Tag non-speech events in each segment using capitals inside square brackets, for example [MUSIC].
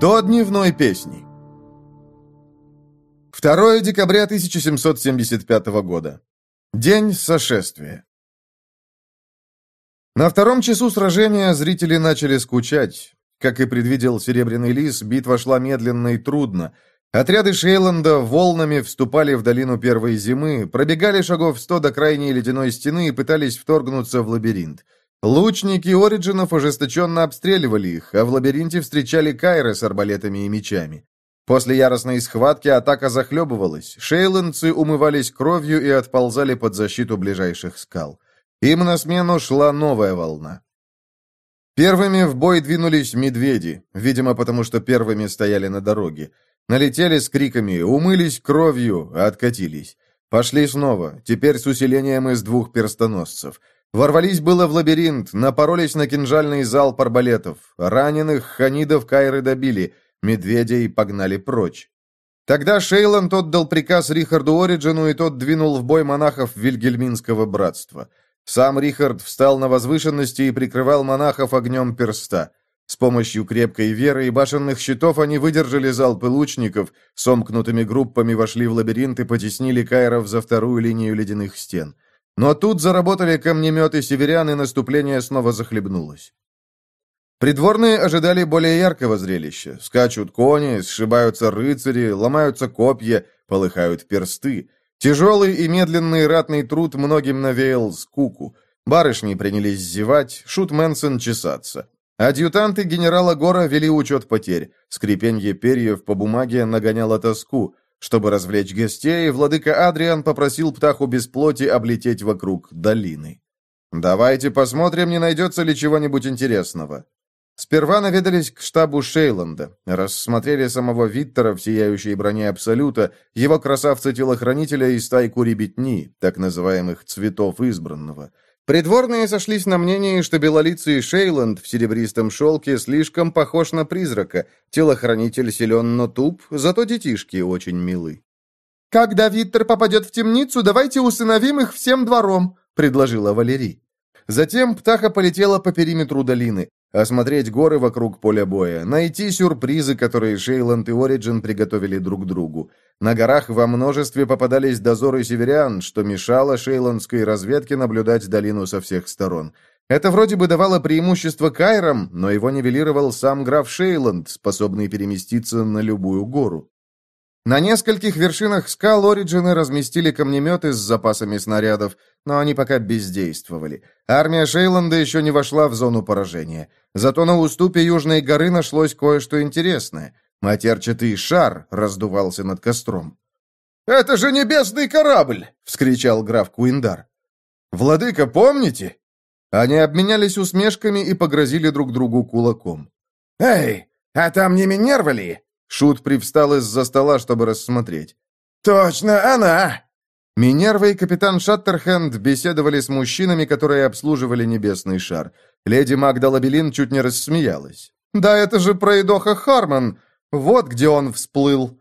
До дневной песни. 2 декабря 1775 года. День сошествия. На втором часу сражения зрители начали скучать. Как и предвидел Серебряный Лис, битва шла медленно и трудно. Отряды Шейланда волнами вступали в долину первой зимы, пробегали шагов сто до крайней ледяной стены и пытались вторгнуться в лабиринт. Лучники Ориджинов ожесточенно обстреливали их, а в лабиринте встречали Кайры с арбалетами и мечами. После яростной схватки атака захлебывалась, шейландцы умывались кровью и отползали под защиту ближайших скал. Им на смену шла новая волна. Первыми в бой двинулись медведи, видимо, потому что первыми стояли на дороге. Налетели с криками, умылись кровью, откатились. Пошли снова, теперь с усилением из двух перстоносцев. Ворвались было в лабиринт, напоролись на кинжальный зал арбалетов. Раненых ханидов Кайры добили, медведей погнали прочь. Тогда Шейланд отдал приказ Рихарду Ориджину, и тот двинул в бой монахов Вильгельминского братства. Сам Рихард встал на возвышенности и прикрывал монахов огнем перста. С помощью крепкой веры и башенных щитов они выдержали залпы лучников, сомкнутыми группами вошли в лабиринт и потеснили кайров за вторую линию ледяных стен. Но тут заработали камнеметы северян, и наступление снова захлебнулось. Придворные ожидали более яркого зрелища. Скачут кони, сшибаются рыцари, ломаются копья, полыхают персты. Тяжелый и медленный ратный труд многим навеял скуку. Барышни принялись зевать, шут Мэнсон чесаться. Адъютанты генерала Гора вели учет потерь. Скрипенье перьев по бумаге нагоняло тоску. Чтобы развлечь гостей, владыка Адриан попросил птаху без плоти облететь вокруг долины. «Давайте посмотрим, не найдется ли чего-нибудь интересного». Сперва наведались к штабу Шейланда, рассмотрели самого Виттера в сияющей броне Абсолюта, его красавца-телохранителя и стайку ребятни, так называемых «цветов избранного». Придворные сошлись на мнении, что белолицый Шейланд в серебристом шелке слишком похож на призрака, телохранитель силен, но туп, зато детишки очень милы. «Когда Виттер попадет в темницу, давайте усыновим их всем двором», — предложила Валерий. Затем птаха полетела по периметру долины, осмотреть горы вокруг поля боя, найти сюрпризы, которые Шейланд и Ориджин приготовили друг другу. На горах во множестве попадались дозоры северян, что мешало шейландской разведке наблюдать долину со всех сторон. Это вроде бы давало преимущество Кайрам, но его нивелировал сам граф Шейланд, способный переместиться на любую гору. На нескольких вершинах скал Ориджины разместили камнеметы с запасами снарядов, но они пока бездействовали. Армия Шейланда еще не вошла в зону поражения. Зато на уступе Южной горы нашлось кое-что интересное. Матерчатый шар раздувался над костром. «Это же небесный корабль!» — вскричал граф Куиндар. «Владыка, помните?» Они обменялись усмешками и погрозили друг другу кулаком. «Эй, а там не Минерва ли?» Шут привстал из-за стола, чтобы рассмотреть. «Точно она!» Минерва и капитан Шаттерхенд беседовали с мужчинами, которые обслуживали небесный шар. Леди Магда Лабелин чуть не рассмеялась. «Да это же пройдоха Харман! Вот где он всплыл!»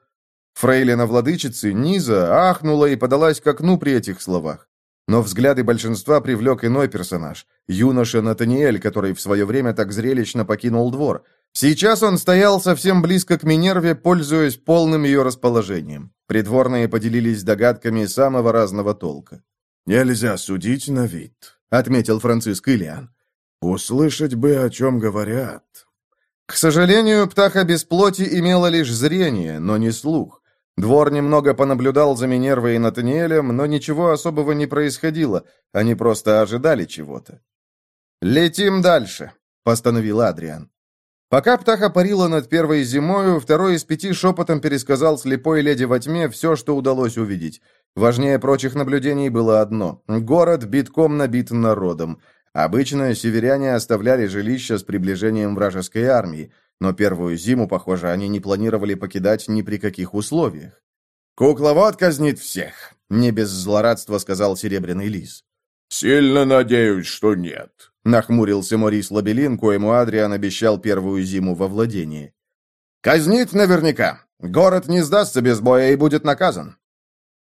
Фрейлина владычицы Низа ахнула и подалась к окну при этих словах. Но взгляды большинства привлек иной персонаж – юноша Натаниэль, который в свое время так зрелищно покинул двор. Сейчас он стоял совсем близко к Минерве, пользуясь полным ее расположением. Придворные поделились догадками самого разного толка. «Нельзя судить на вид», — отметил Франциск Ильян. «Услышать бы, о чем говорят». К сожалению, птаха без плоти имела лишь зрение, но не слух. Двор немного понаблюдал за Минервой и Натаниэлем, но ничего особого не происходило, они просто ожидали чего-то. «Летим дальше», — постановил Адриан. Пока птаха парила над первой зимою, второй из пяти шепотом пересказал слепой леди во тьме все, что удалось увидеть. Важнее прочих наблюдений было одно — город битком набит народом. Обычно северяне оставляли жилища с приближением вражеской армии, но первую зиму, похоже, они не планировали покидать ни при каких условиях. «Кукловод казнит всех», — не без злорадства сказал Серебряный Лис. «Сильно надеюсь, что нет», — нахмурился Морис Лабелин, коему Адриан обещал первую зиму во владении. «Казнит наверняка. Город не сдастся без боя и будет наказан».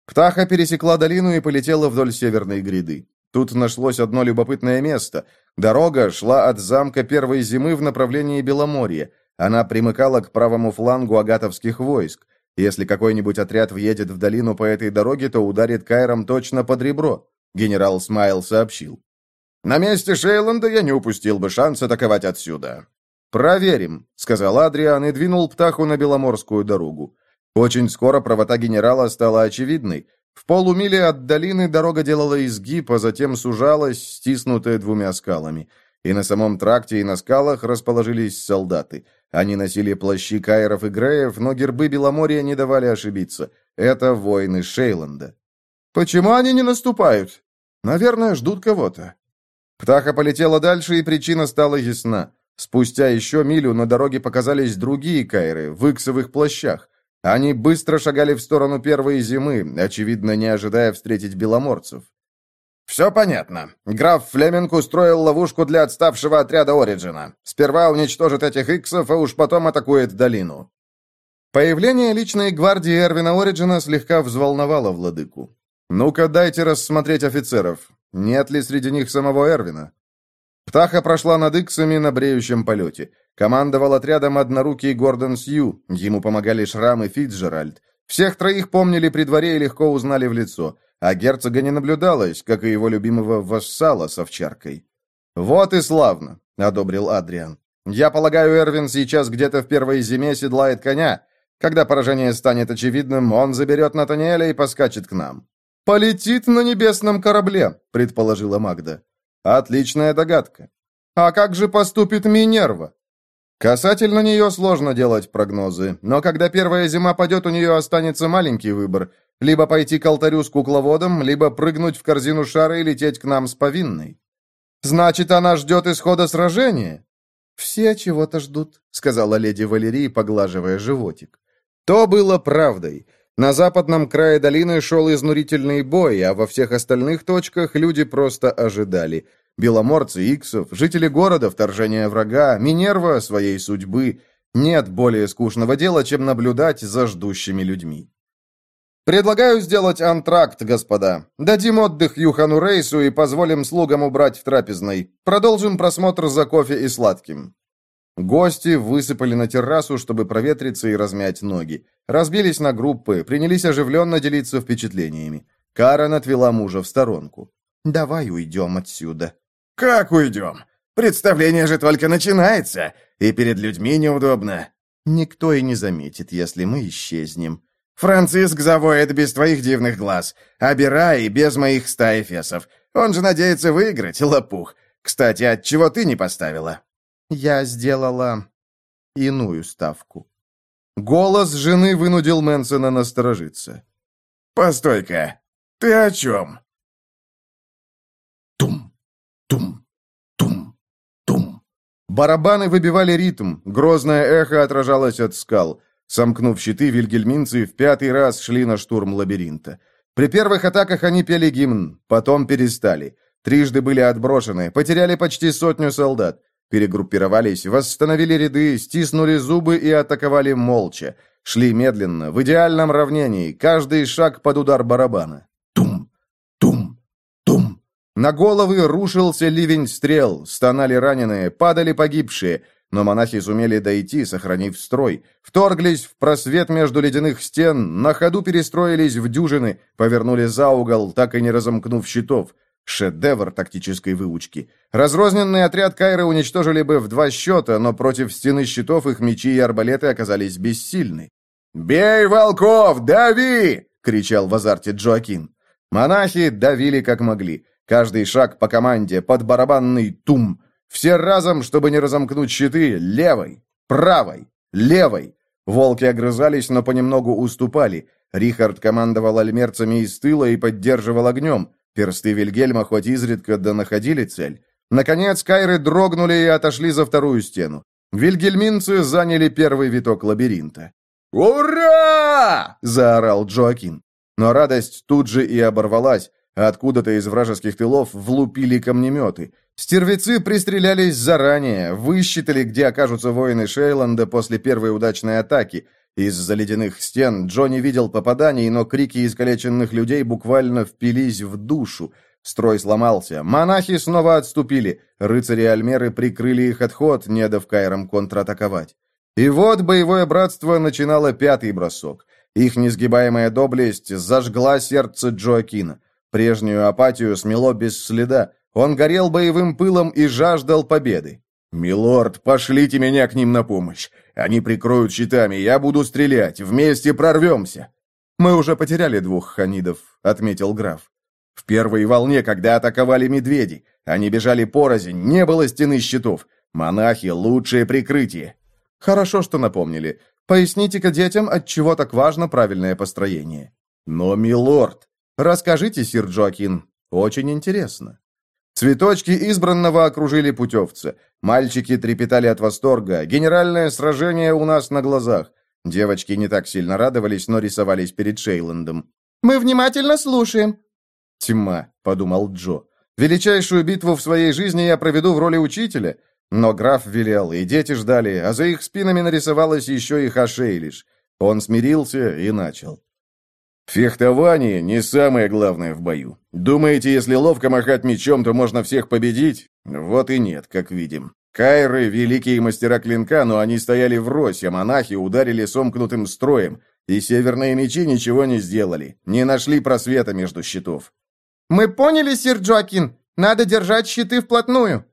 Птаха пересекла долину и полетела вдоль северной гряды. Тут нашлось одно любопытное место. Дорога шла от замка первой зимы в направлении Беломорья. Она примыкала к правому флангу агатовских войск. Если какой-нибудь отряд въедет в долину по этой дороге, то ударит Кайром точно под ребро, генерал Смайл сообщил. На месте Шейланда я не упустил бы шанс атаковать отсюда. «Проверим», — сказал Адриан и двинул птаху на Беломорскую дорогу. Очень скоро правота генерала стала очевидной. В полумиле от долины дорога делала изгиб, а затем сужалась, стиснутая двумя скалами. И на самом тракте, и на скалах расположились солдаты. Они носили плащи кайров и греев, но гербы Беломорья не давали ошибиться. Это воины Шейланда. «Почему они не наступают?» «Наверное, ждут кого-то». Птаха полетела дальше, и причина стала ясна. Спустя еще милю на дороге показались другие кайры в иксовых плащах. Они быстро шагали в сторону первой зимы, очевидно, не ожидая встретить беломорцев. «Все понятно. Граф Флеминг устроил ловушку для отставшего отряда Ориджина. Сперва уничтожит этих иксов, а уж потом атакует долину». Появление личной гвардии Эрвина Ориджина слегка взволновало владыку. «Ну-ка, дайте рассмотреть офицеров. Нет ли среди них самого Эрвина?» Птаха прошла над Иксами на бреющем полете. Командовал отрядом однорукий Гордон Сью, ему помогали Шрам и Фитджеральд. Всех троих помнили при дворе и легко узнали в лицо, а герцога не наблюдалось, как и его любимого вассала с овчаркой. «Вот и славно», — одобрил Адриан. «Я полагаю, Эрвин сейчас где-то в первой зиме седлает коня. Когда поражение станет очевидным, он заберет Натаниэля и поскачет к нам». «Полетит на небесном корабле», — предположила Магда. «Отличная догадка. А как же поступит Минерва?» Касательно нее сложно делать прогнозы, но когда первая зима падет, у нее останется маленький выбор. Либо пойти к алтарю с кукловодом, либо прыгнуть в корзину шара и лететь к нам с повинной. «Значит, она ждет исхода сражения?» «Все чего-то ждут», — сказала леди Валерий, поглаживая животик. То было правдой. На западном крае долины шел изнурительный бой, а во всех остальных точках люди просто ожидали. Беломорцы, Иксов, жители города, вторжение врага, Минерва своей судьбы. Нет более скучного дела, чем наблюдать за ждущими людьми. «Предлагаю сделать антракт, господа. Дадим отдых Юхану Рейсу и позволим слугам убрать в трапезной. Продолжим просмотр за кофе и сладким». Гости высыпали на террасу, чтобы проветриться и размять ноги. Разбились на группы, принялись оживленно делиться впечатлениями. Карен отвела мужа в сторонку. «Давай уйдем отсюда». «Как уйдем? Представление же только начинается, и перед людьми неудобно». «Никто и не заметит, если мы исчезнем». «Франциск завоет без твоих дивных глаз, а Бирай без моих ста эфесов. Он же надеется выиграть, лопух. Кстати, от чего ты не поставила?» Я сделала иную ставку. Голос жены вынудил Мэнсона насторожиться. «Постой-ка, ты о чем?» Тум, тум, тум, тум. Барабаны выбивали ритм, грозное эхо отражалось от скал. Сомкнув щиты, вильгельминцы в пятый раз шли на штурм лабиринта. При первых атаках они пели гимн, потом перестали. Трижды были отброшены, потеряли почти сотню солдат перегруппировались, восстановили ряды, стиснули зубы и атаковали молча. Шли медленно, в идеальном равнении, каждый шаг под удар барабана. Тум, тум, тум. На головы рушился ливень стрел, стонали раненые, падали погибшие, но монахи сумели дойти, сохранив строй. Вторглись в просвет между ледяных стен, на ходу перестроились в дюжины, повернули за угол, так и не разомкнув щитов. Шедевр тактической выучки. Разрозненный отряд Кайры уничтожили бы в два счета, но против стены щитов их мечи и арбалеты оказались бессильны. «Бей волков! Дави!» — кричал в азарте Джоакин. Монахи давили как могли. Каждый шаг по команде, под барабанный тум. Все разом, чтобы не разомкнуть щиты, левой, правой, левой. Волки огрызались, но понемногу уступали. Рихард командовал альмерцами из тыла и поддерживал огнем. Персты Вильгельма хоть изредка да находили цель. Наконец, кайры дрогнули и отошли за вторую стену. Вильгельминцы заняли первый виток лабиринта. «Ура!» — заорал Джоакин. Но радость тут же и оборвалась. Откуда-то из вражеских тылов влупили камнеметы. Стервецы пристрелялись заранее, высчитали, где окажутся воины Шейланда после первой удачной атаки — из-за ледяных стен Джонни видел попаданий, но крики искалеченных людей буквально впились в душу. Строй сломался. Монахи снова отступили. Рыцари Альмеры прикрыли их отход, не дав Кайрам контратаковать. И вот боевое братство начинало пятый бросок. Их несгибаемая доблесть зажгла сердце Джоакина. Прежнюю апатию смело без следа. Он горел боевым пылом и жаждал победы. «Милорд, пошлите меня к ним на помощь. Они прикроют щитами, я буду стрелять. Вместе прорвемся». «Мы уже потеряли двух ханидов», — отметил граф. «В первой волне, когда атаковали медведи. Они бежали порознь, не было стены щитов. Монахи — лучшее прикрытие». «Хорошо, что напомнили. Поясните-ка детям, от чего так важно правильное построение». «Но, милорд...» «Расскажите, сир Джоакин. Очень интересно». Цветочки избранного окружили путевца. Мальчики трепетали от восторга. Генеральное сражение у нас на глазах. Девочки не так сильно радовались, но рисовались перед Шейландом. «Мы внимательно слушаем». «Тьма», — подумал Джо. «Величайшую битву в своей жизни я проведу в роли учителя». Но граф велел, и дети ждали, а за их спинами нарисовалась еще и Хашейлиш. Он смирился и начал. Фехтование не самое главное в бою. Думаете, если ловко махать мечом, то можно всех победить? Вот и нет, как видим. Кайры — великие мастера клинка, но они стояли врозь, а монахи ударили сомкнутым строем, и северные мечи ничего не сделали, не нашли просвета между щитов. «Мы поняли, сир Джоакин. Надо держать щиты вплотную».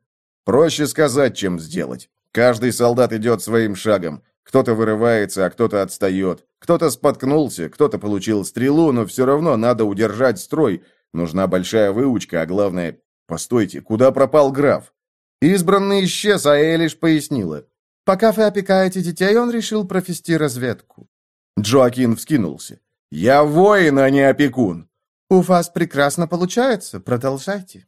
Проще сказать, чем сделать. Каждый солдат идет своим шагом. Кто-то вырывается, а кто-то отстает. Кто-то споткнулся, кто-то получил стрелу, но все равно надо удержать строй. Нужна большая выучка, а главное... Постойте, куда пропал граф? Избранный исчез, а я лишь пояснила. Пока вы опекаете детей, он решил провести разведку. Джоакин вскинулся. «Я воин, а не опекун!» «У вас прекрасно получается. Продолжайте».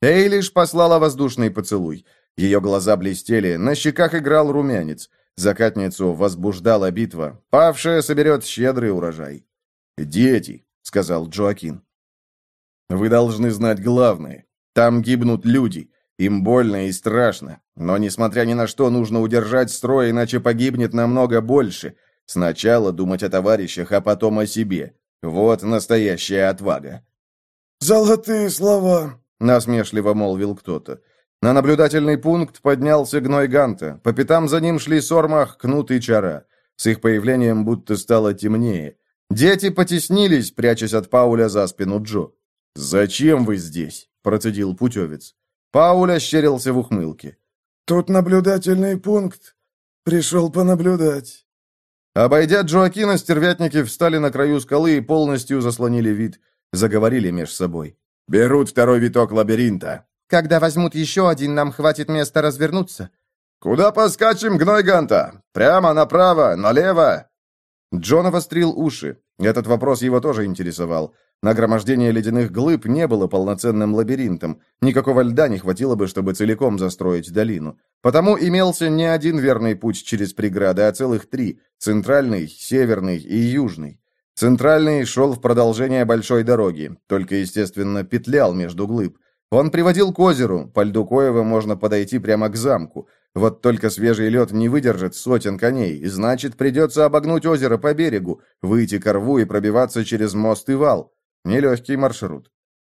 Эйлиш послала воздушный поцелуй. Ее глаза блестели, на щеках играл румянец. Закатницу возбуждала битва. Павшая соберет щедрый урожай. «Дети», — сказал Джоакин. «Вы должны знать главное. Там гибнут люди. Им больно и страшно. Но, несмотря ни на что, нужно удержать строй, иначе погибнет намного больше. Сначала думать о товарищах, а потом о себе. Вот настоящая отвага». «Золотые слова», — насмешливо молвил кто-то. На наблюдательный пункт поднялся гной Ганта. По пятам за ним шли Сормах, Кнут и Чара. С их появлением будто стало темнее. Дети потеснились, прячась от Пауля за спину Джо. «Зачем вы здесь?» – процедил путевец. Пауль ощерился в ухмылке. «Тут наблюдательный пункт. Пришел понаблюдать». Обойдя Джоакина, стервятники встали на краю скалы и полностью заслонили вид. Заговорили меж собой. «Берут второй виток лабиринта. Когда возьмут еще один, нам хватит места развернуться». «Куда поскачем, гной Ганта? Прямо, направо, налево?» Джон овострил уши. Этот вопрос его тоже интересовал. Нагромождение ледяных глыб не было полноценным лабиринтом. Никакого льда не хватило бы, чтобы целиком застроить долину. Потому имелся не один верный путь через преграды, а целых три – центральный, северный и южный. Центральный шел в продолжение большой дороги, только, естественно, петлял между глыб. Он приводил к озеру, по льду Коева можно подойти прямо к замку. Вот только свежий лед не выдержит сотен коней, и значит, придется обогнуть озеро по берегу, выйти к рву и пробиваться через мост и вал. Нелегкий маршрут.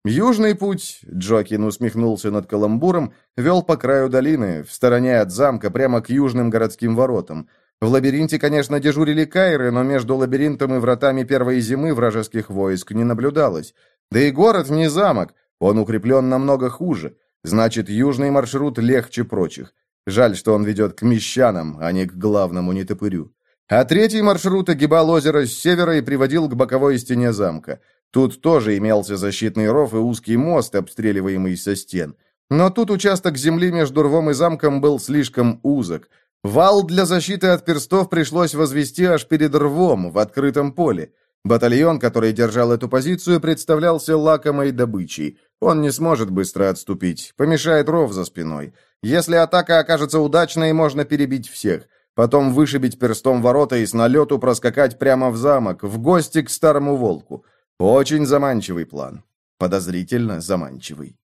Южный путь, Джокин усмехнулся над каламбуром, вел по краю долины, в стороне от замка, прямо к южным городским воротам. В лабиринте, конечно, дежурили кайры, но между лабиринтом и вратами первой зимы вражеских войск не наблюдалось. Да и город не замок, он укреплен намного хуже. Значит, южный маршрут легче прочих. Жаль, что он ведет к мещанам, а не к главному нетопырю. А третий маршрут огибал озеро с севера и приводил к боковой стене замка. Тут тоже имелся защитный ров и узкий мост, обстреливаемый со стен. Но тут участок земли между рвом и замком был слишком узок. Вал для защиты от перстов пришлось возвести аж перед рвом, в открытом поле. Батальон, который держал эту позицию, представлялся лакомой добычей. Он не сможет быстро отступить, помешает ров за спиной. Если атака окажется удачной, можно перебить всех. Потом вышибить перстом ворота и с налету проскакать прямо в замок, в гости к старому волку. Очень заманчивый план. Подозрительно заманчивый.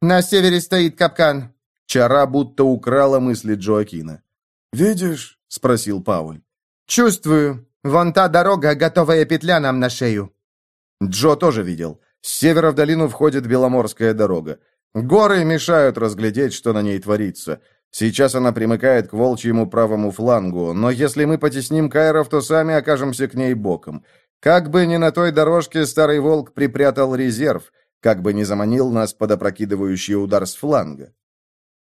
«На севере стоит капкан». Чара будто украла мысли Джоакина. «Видишь?» — спросил Пауль. «Чувствую. Вон та дорога, готовая петля нам на шею». Джо тоже видел. С севера в долину входит Беломорская дорога. Горы мешают разглядеть, что на ней творится. Сейчас она примыкает к волчьему правому флангу, но если мы потесним Кайров, то сами окажемся к ней боком. Как бы ни на той дорожке старый волк припрятал резерв, как бы ни заманил нас под опрокидывающий удар с фланга.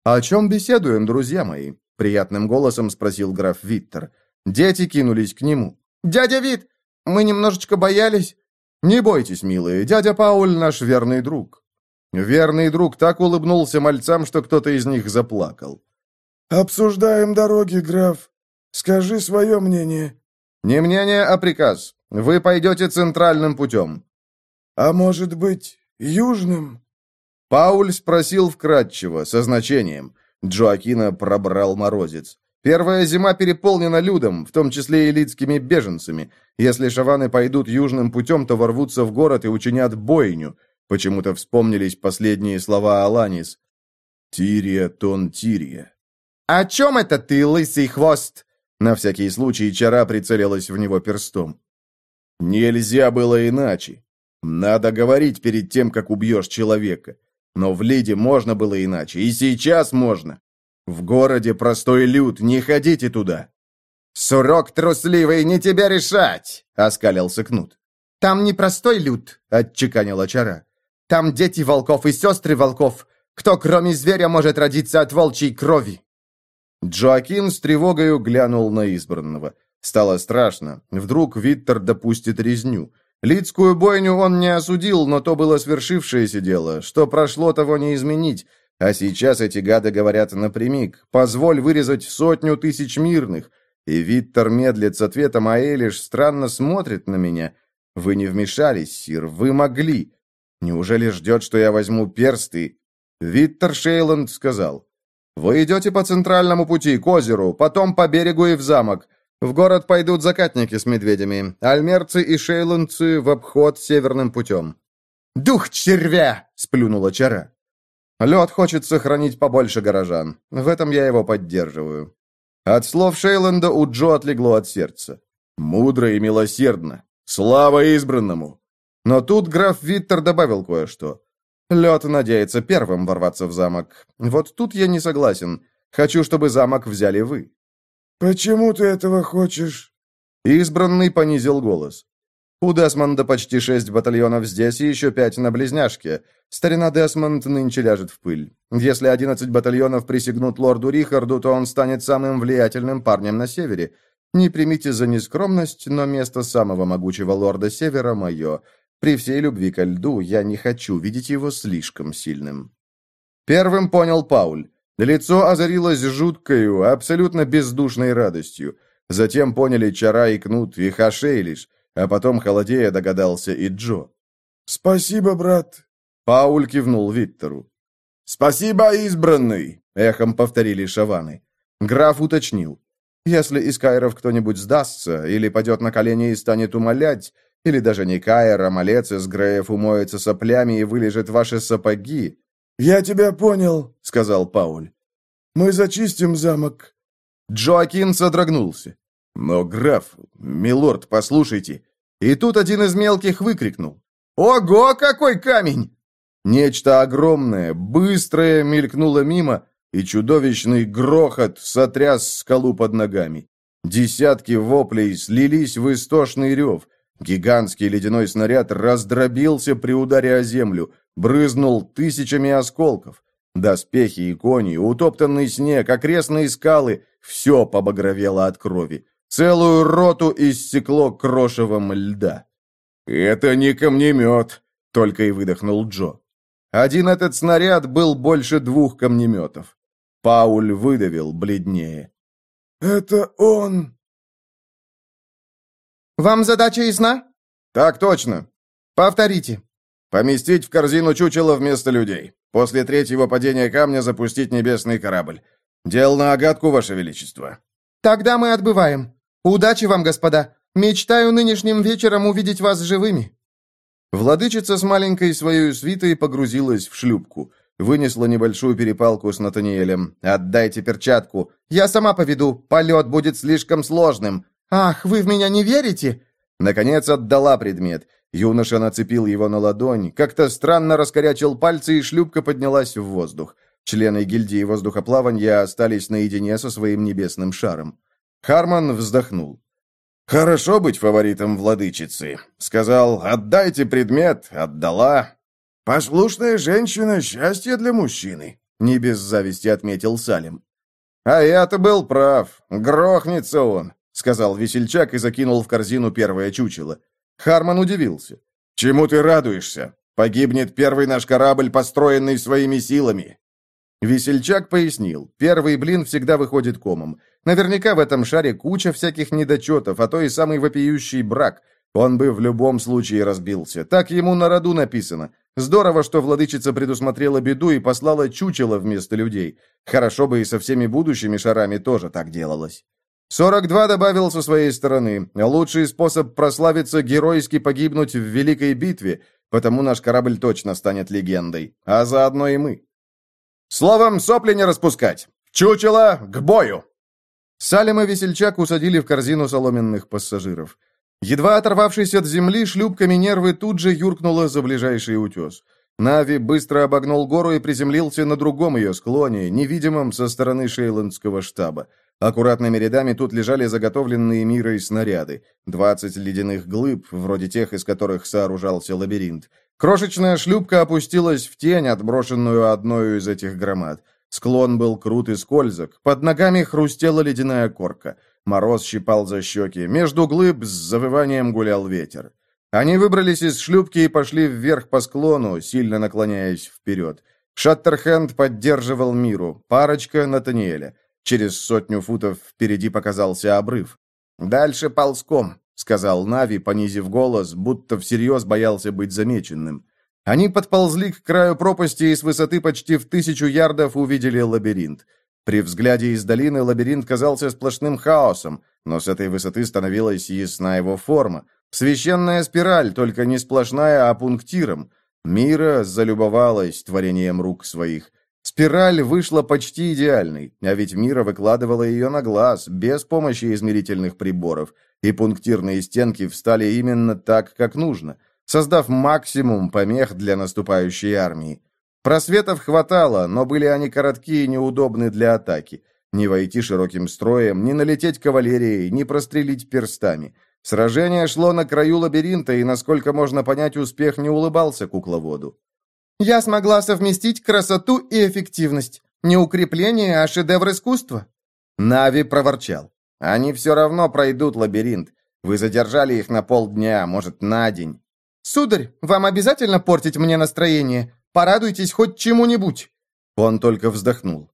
«О чем беседуем, друзья мои?» — приятным голосом спросил граф Виттер. Дети кинулись к нему. «Дядя Вит, мы немножечко боялись». «Не бойтесь, милые, дядя Пауль наш верный друг». Верный друг так улыбнулся мальцам, что кто-то из них заплакал. «Обсуждаем дороги, граф. Скажи свое мнение». «Не мнение, а приказ. Вы пойдете центральным путем». «А может быть, южным?» Пауль спросил вкратчиво, со значением. Джоакина пробрал морозец. Первая зима переполнена людом, в том числе и лицкими беженцами. Если шаваны пойдут южным путем, то ворвутся в город и учинят бойню. Почему-то вспомнились последние слова Аланис. «Тирия, тон Тирия». «О чем это ты, лысый хвост?» На всякий случай чара прицелилась в него перстом. «Нельзя было иначе. Надо говорить перед тем, как убьешь человека. Но в Лиде можно было иначе, и сейчас можно. В городе простой люд, не ходите туда. «Сурок трусливый, не тебя решать!» — оскалился Кнут. «Там не простой люд», — отчеканила чара. «Там дети волков и сестры волков. Кто, кроме зверя, может родиться от волчьей крови?» Джоакин с тревогою глянул на избранного. Стало страшно. Вдруг Виттер допустит резню. Лицкую бойню он не осудил, но то было свершившееся дело. Что прошло, того не изменить. А сейчас эти гады говорят напрямик. «Позволь вырезать сотню тысяч мирных». И Виттер медлит с ответом, а Элиш странно смотрит на меня. «Вы не вмешались, Сир, вы могли. Неужели ждет, что я возьму персты?» Виттер Шейланд сказал. «Вы идете по центральному пути, к озеру, потом по берегу и в замок. В город пойдут закатники с медведями, альмерцы и шейландцы в обход северным путем». «Дух червя!» — сплюнула чара. Лед хочет сохранить побольше горожан. В этом я его поддерживаю. От слов Шейланда у Джо отлегло от сердца. Мудро и милосердно. Слава избранному! Но тут граф Виттер добавил кое-что. Лед надеется первым ворваться в замок. Вот тут я не согласен. Хочу, чтобы замок взяли вы. «Почему ты этого хочешь?» Избранный понизил голос. У Десмонда почти шесть батальонов здесь и еще пять на Близняшке. Старина Десмонд нынче ляжет в пыль. Если одиннадцать батальонов присягнут лорду Рихарду, то он станет самым влиятельным парнем на севере. Не примите за нескромность, но место самого могучего лорда Севера мое. При всей любви ко льду я не хочу видеть его слишком сильным. Первым понял Пауль. Лицо озарилось жуткою, абсолютно бездушной радостью. Затем поняли Чара и Кнут, и Хашейлиш. А потом, холодея, догадался и Джо. «Спасибо, брат!» Пауль кивнул Виттеру. «Спасибо, избранный!» — эхом повторили шаваны. Граф уточнил. «Если из Кайров кто-нибудь сдастся, или падет на колени и станет умолять, или даже не Кайр, а малец из Греев умоется соплями и вылежит ваши сапоги...» «Я тебя понял», — сказал Пауль. «Мы зачистим замок». Джоакин содрогнулся. «Но, граф, милорд, послушайте!» И тут один из мелких выкрикнул. «Ого, какой камень!» Нечто огромное, быстрое мелькнуло мимо, и чудовищный грохот сотряс скалу под ногами. Десятки воплей слились в истошный рев. Гигантский ледяной снаряд раздробился при ударе о землю, брызнул тысячами осколков. Доспехи и кони, утоптанный снег, окрестные скалы — все побагровело от крови. Целую роту иссекло крошевом льда. «Это не камнемет», — только и выдохнул Джо. Один этот снаряд был больше двух камнеметов. Пауль выдавил бледнее. «Это он!» «Вам задача ясна?» «Так точно. Повторите». «Поместить в корзину чучело вместо людей. После третьего падения камня запустить небесный корабль. Дел на огадку, Ваше Величество». «Тогда мы отбываем. Удачи вам, господа! Мечтаю нынешним вечером увидеть вас живыми!» Владычица с маленькой своей свитой погрузилась в шлюпку. Вынесла небольшую перепалку с Натаниэлем. «Отдайте перчатку!» «Я сама поведу! Полет будет слишком сложным!» «Ах, вы в меня не верите?» Наконец отдала предмет. Юноша нацепил его на ладонь, как-то странно раскорячил пальцы, и шлюпка поднялась в воздух. Члены гильдии воздухоплавания остались наедине со своим небесным шаром. Харман вздохнул. «Хорошо быть фаворитом владычицы», — сказал, «отдайте предмет», отдала. «Послушная женщина — счастье для мужчины», — не без зависти отметил Салим. «А я-то был прав. Грохнется он», — сказал весельчак и закинул в корзину первое чучело. Харман удивился. «Чему ты радуешься? Погибнет первый наш корабль, построенный своими силами». Весельчак пояснил. Первый блин всегда выходит комом. Наверняка в этом шаре куча всяких недочетов, а то и самый вопиющий брак. Он бы в любом случае разбился. Так ему на роду написано. Здорово, что владычица предусмотрела беду и послала чучело вместо людей. Хорошо бы и со всеми будущими шарами тоже так делалось. 42 добавил со своей стороны. Лучший способ прославиться — геройски погибнуть в великой битве, потому наш корабль точно станет легендой. А заодно и мы. Словом, сопли не распускать. Чучело к бою!» Салем и Весельчак усадили в корзину соломенных пассажиров. Едва оторвавшись от земли, шлюпка Минервы тут же юркнула за ближайший утес. Нави быстро обогнул гору и приземлился на другом ее склоне, невидимом со стороны шейландского штаба. Аккуратными рядами тут лежали заготовленные мирой снаряды. Двадцать ледяных глыб, вроде тех, из которых сооружался лабиринт. Крошечная шлюпка опустилась в тень, отброшенную одной из этих громад. Склон был крут и скользок, под ногами хрустела ледяная корка. Мороз щипал за щеки, между глыб с завыванием гулял ветер. Они выбрались из шлюпки и пошли вверх по склону, сильно наклоняясь вперед. Шаттерхенд поддерживал Миру, парочка — Натаниэля. Через сотню футов впереди показался обрыв. «Дальше ползком», — сказал Нави, понизив голос, будто всерьез боялся быть замеченным. Они подползли к краю пропасти и с высоты почти в тысячу ярдов увидели лабиринт. При взгляде из долины лабиринт казался сплошным хаосом, но с этой высоты становилась ясна его форма. Священная спираль, только не сплошная, а пунктиром. Мира залюбовалась творением рук своих. Спираль вышла почти идеальной, а ведь Мира выкладывала ее на глаз, без помощи измерительных приборов, и пунктирные стенки встали именно так, как нужно, создав максимум помех для наступающей армии. Просветов хватало, но были они короткие и неудобны для атаки. Не войти широким строем, не налететь кавалерией, не прострелить перстами. Сражение шло на краю лабиринта, и, насколько можно понять, успех не улыбался кукловоду. Я смогла совместить красоту и эффективность. Не укрепление, а шедевр искусства». Нави проворчал. «Они все равно пройдут лабиринт. Вы задержали их на полдня, может, на день». «Сударь, вам обязательно портить мне настроение? Порадуйтесь хоть чему-нибудь». Он только вздохнул.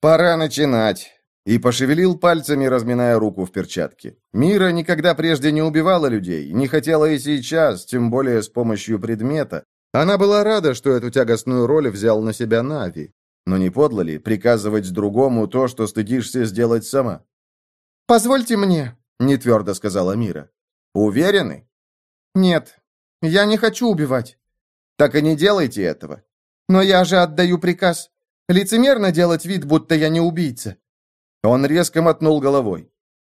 «Пора начинать». И пошевелил пальцами, разминая руку в перчатке. Мира никогда прежде не убивала людей, не хотела и сейчас, тем более с помощью предмета, она была рада, что эту тягостную роль взял на себя Нави. Но не подло ли приказывать другому то, что стыдишься сделать сама? «Позвольте мне», — не твердо сказала Мира. «Уверены?» «Нет, я не хочу убивать». «Так и не делайте этого». «Но я же отдаю приказ. Лицемерно делать вид, будто я не убийца». Он резко мотнул головой.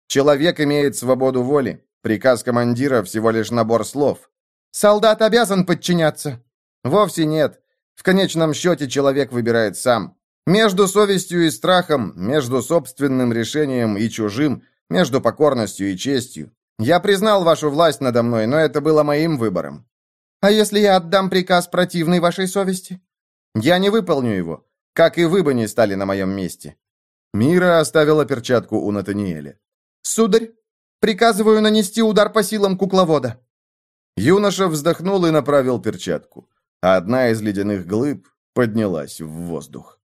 «Человек имеет свободу воли. Приказ командира всего лишь набор слов». «Солдат обязан подчиняться». Вовсе нет. В конечном счете человек выбирает сам. Между совестью и страхом, между собственным решением и чужим, между покорностью и честью. Я признал вашу власть надо мной, но это было моим выбором. А если я отдам приказ противный вашей совести? Я не выполню его, как и вы бы не стали на моем месте. Мира оставила перчатку у Натаниэля. Сударь, приказываю нанести удар по силам кукловода. Юноша вздохнул и направил перчатку а одна из ледяных глыб поднялась в воздух.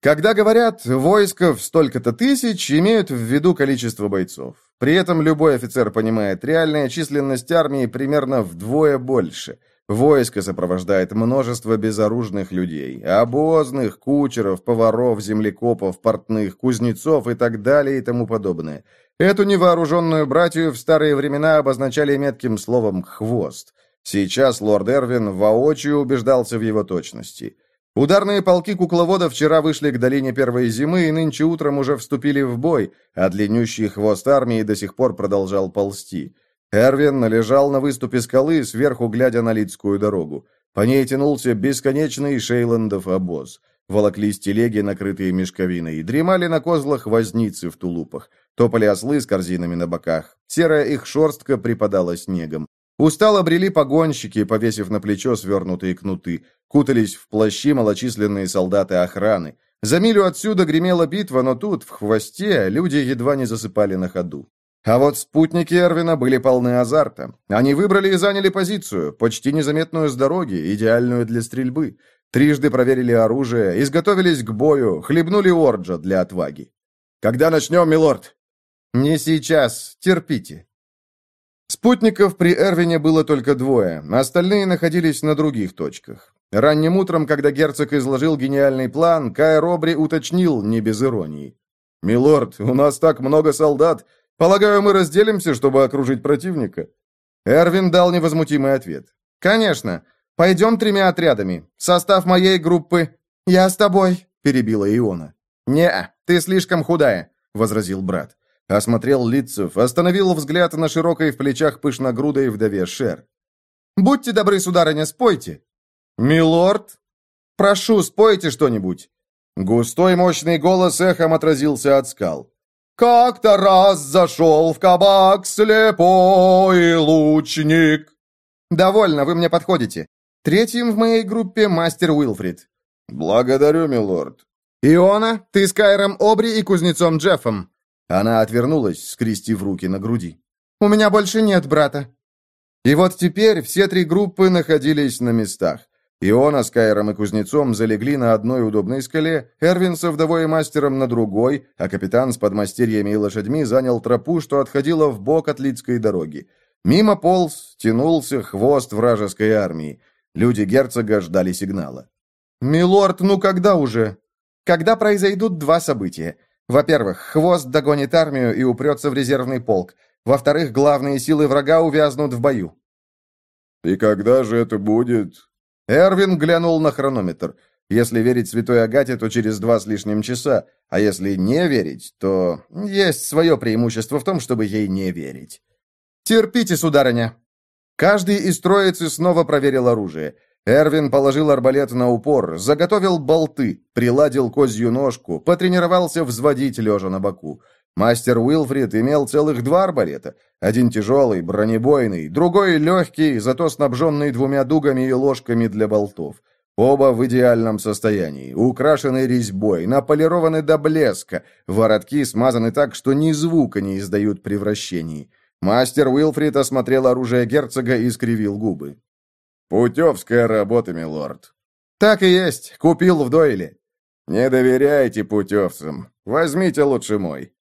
Когда говорят «войско в столько-то тысяч», имеют в виду количество бойцов. При этом любой офицер понимает, реальная численность армии примерно вдвое больше. Войско сопровождает множество безоружных людей, обозных, кучеров, поваров, землекопов, портных, кузнецов и так далее и тому подобное. Эту невооруженную братью в старые времена обозначали метким словом «хвост». Сейчас лорд Эрвин воочию убеждался в его точности. Ударные полки кукловода вчера вышли к долине первой зимы и нынче утром уже вступили в бой, а длиннющий хвост армии до сих пор продолжал ползти. Эрвин належал на выступе скалы, сверху глядя на Лидскую дорогу. По ней тянулся бесконечный Шейландов обоз. Волоклись телеги, накрытые мешковиной, дремали на козлах возницы в тулупах. Топали ослы с корзинами на боках. Серая их шерстка припадала снегом. Устало брели погонщики, повесив на плечо свернутые кнуты. Кутались в плащи малочисленные солдаты охраны. За милю отсюда гремела битва, но тут, в хвосте, люди едва не засыпали на ходу. А вот спутники Эрвина были полны азарта. Они выбрали и заняли позицию, почти незаметную с дороги, идеальную для стрельбы. Трижды проверили оружие, изготовились к бою, хлебнули орджа для отваги. «Когда начнем, милорд?» «Не сейчас. Терпите». Спутников при Эрвине было только двое, остальные находились на других точках. Ранним утром, когда герцог изложил гениальный план, Кай Робри уточнил, не без иронии. «Милорд, у нас так много солдат. Полагаю, мы разделимся, чтобы окружить противника?» Эрвин дал невозмутимый ответ. «Конечно. Пойдем тремя отрядами. Состав моей группы...» «Я с тобой», — перебила Иона. «Не, ты слишком худая», — возразил брат. Осмотрел Лицев, остановил взгляд на широкой в плечах пышногрудой вдове Шер. «Будьте добры, сударыня, спойте!» «Милорд?» «Прошу, спойте что-нибудь!» Густой мощный голос эхом отразился от скал. «Как-то раз зашел в кабак слепой лучник!» «Довольно, вы мне подходите. Третьим в моей группе мастер Уилфрид». «Благодарю, милорд». «Иона, ты с Кайром Обри и кузнецом Джеффом. Она отвернулась, скрестив руки на груди. «У меня больше нет брата». И вот теперь все три группы находились на местах. Иона с Кайром и Кузнецом залегли на одной удобной скале, Эрвин со вдовой и мастером на другой, а капитан с подмастерьями и лошадьми занял тропу, что отходила в бок от Лидской дороги. Мимо полз, тянулся хвост вражеской армии. Люди герцога ждали сигнала. «Милорд, ну когда уже?» «Когда произойдут два события. Во-первых, хвост догонит армию и упрется в резервный полк. Во-вторых, главные силы врага увязнут в бою. «И когда же это будет?» Эрвин глянул на хронометр. Если верить святой Агате, то через два с лишним часа, а если не верить, то есть свое преимущество в том, чтобы ей не верить. «Терпите, сударыня!» Каждый из троицы снова проверил оружие. Эрвин положил арбалет на упор, заготовил болты, приладил козью ножку, потренировался взводить лежа на боку. Мастер Уилфрид имел целых два арбалета. Один тяжелый, бронебойный, другой легкий, зато снабженный двумя дугами и ложками для болтов. Оба в идеальном состоянии, украшены резьбой, наполированы до блеска, воротки смазаны так, что ни звука не издают при вращении. Мастер Уилфрид осмотрел оружие герцога и скривил губы. «Путевская работа, милорд». «Так и есть. Купил в Дойле». «Не доверяйте путевцам. Возьмите лучше мой».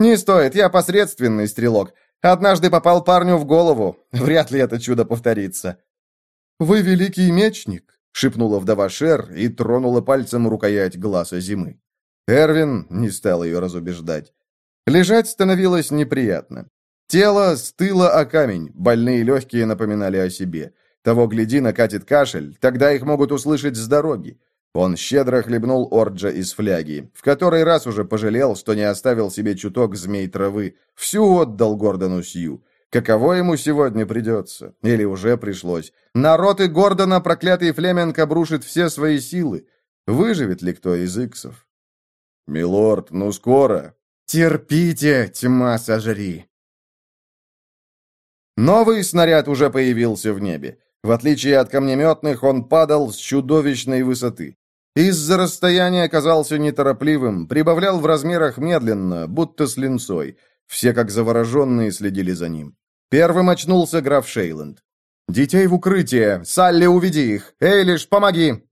«Не стоит. Я посредственный стрелок. Однажды попал парню в голову. Вряд ли это чудо повторится». «Вы великий мечник», — шепнула вдова Шер и тронула пальцем рукоять глаза зимы. Эрвин не стал ее разубеждать. Лежать становилось неприятно. Тело стыло о камень, больные легкие напоминали о себе. Того, гляди, накатит кашель, тогда их могут услышать с дороги. Он щедро хлебнул Орджа из фляги, в который раз уже пожалел, что не оставил себе чуток змей травы, всю отдал Гордону Сью. Каково ему сегодня придется? Или уже пришлось? Народ и Гордона проклятый Флеменг обрушит все свои силы. Выживет ли кто из иксов? «Милорд, ну скоро!» «Терпите, тьма сожри!» Новый снаряд уже появился в небе. В отличие от камнеметных, он падал с чудовищной высоты. Из-за расстояния оказался неторопливым, прибавлял в размерах медленно, будто с линцой. Все, как завороженные, следили за ним. Первым очнулся граф Шейланд. «Детей в укрытие! Салли, уведи их! Эйлиш, помоги!»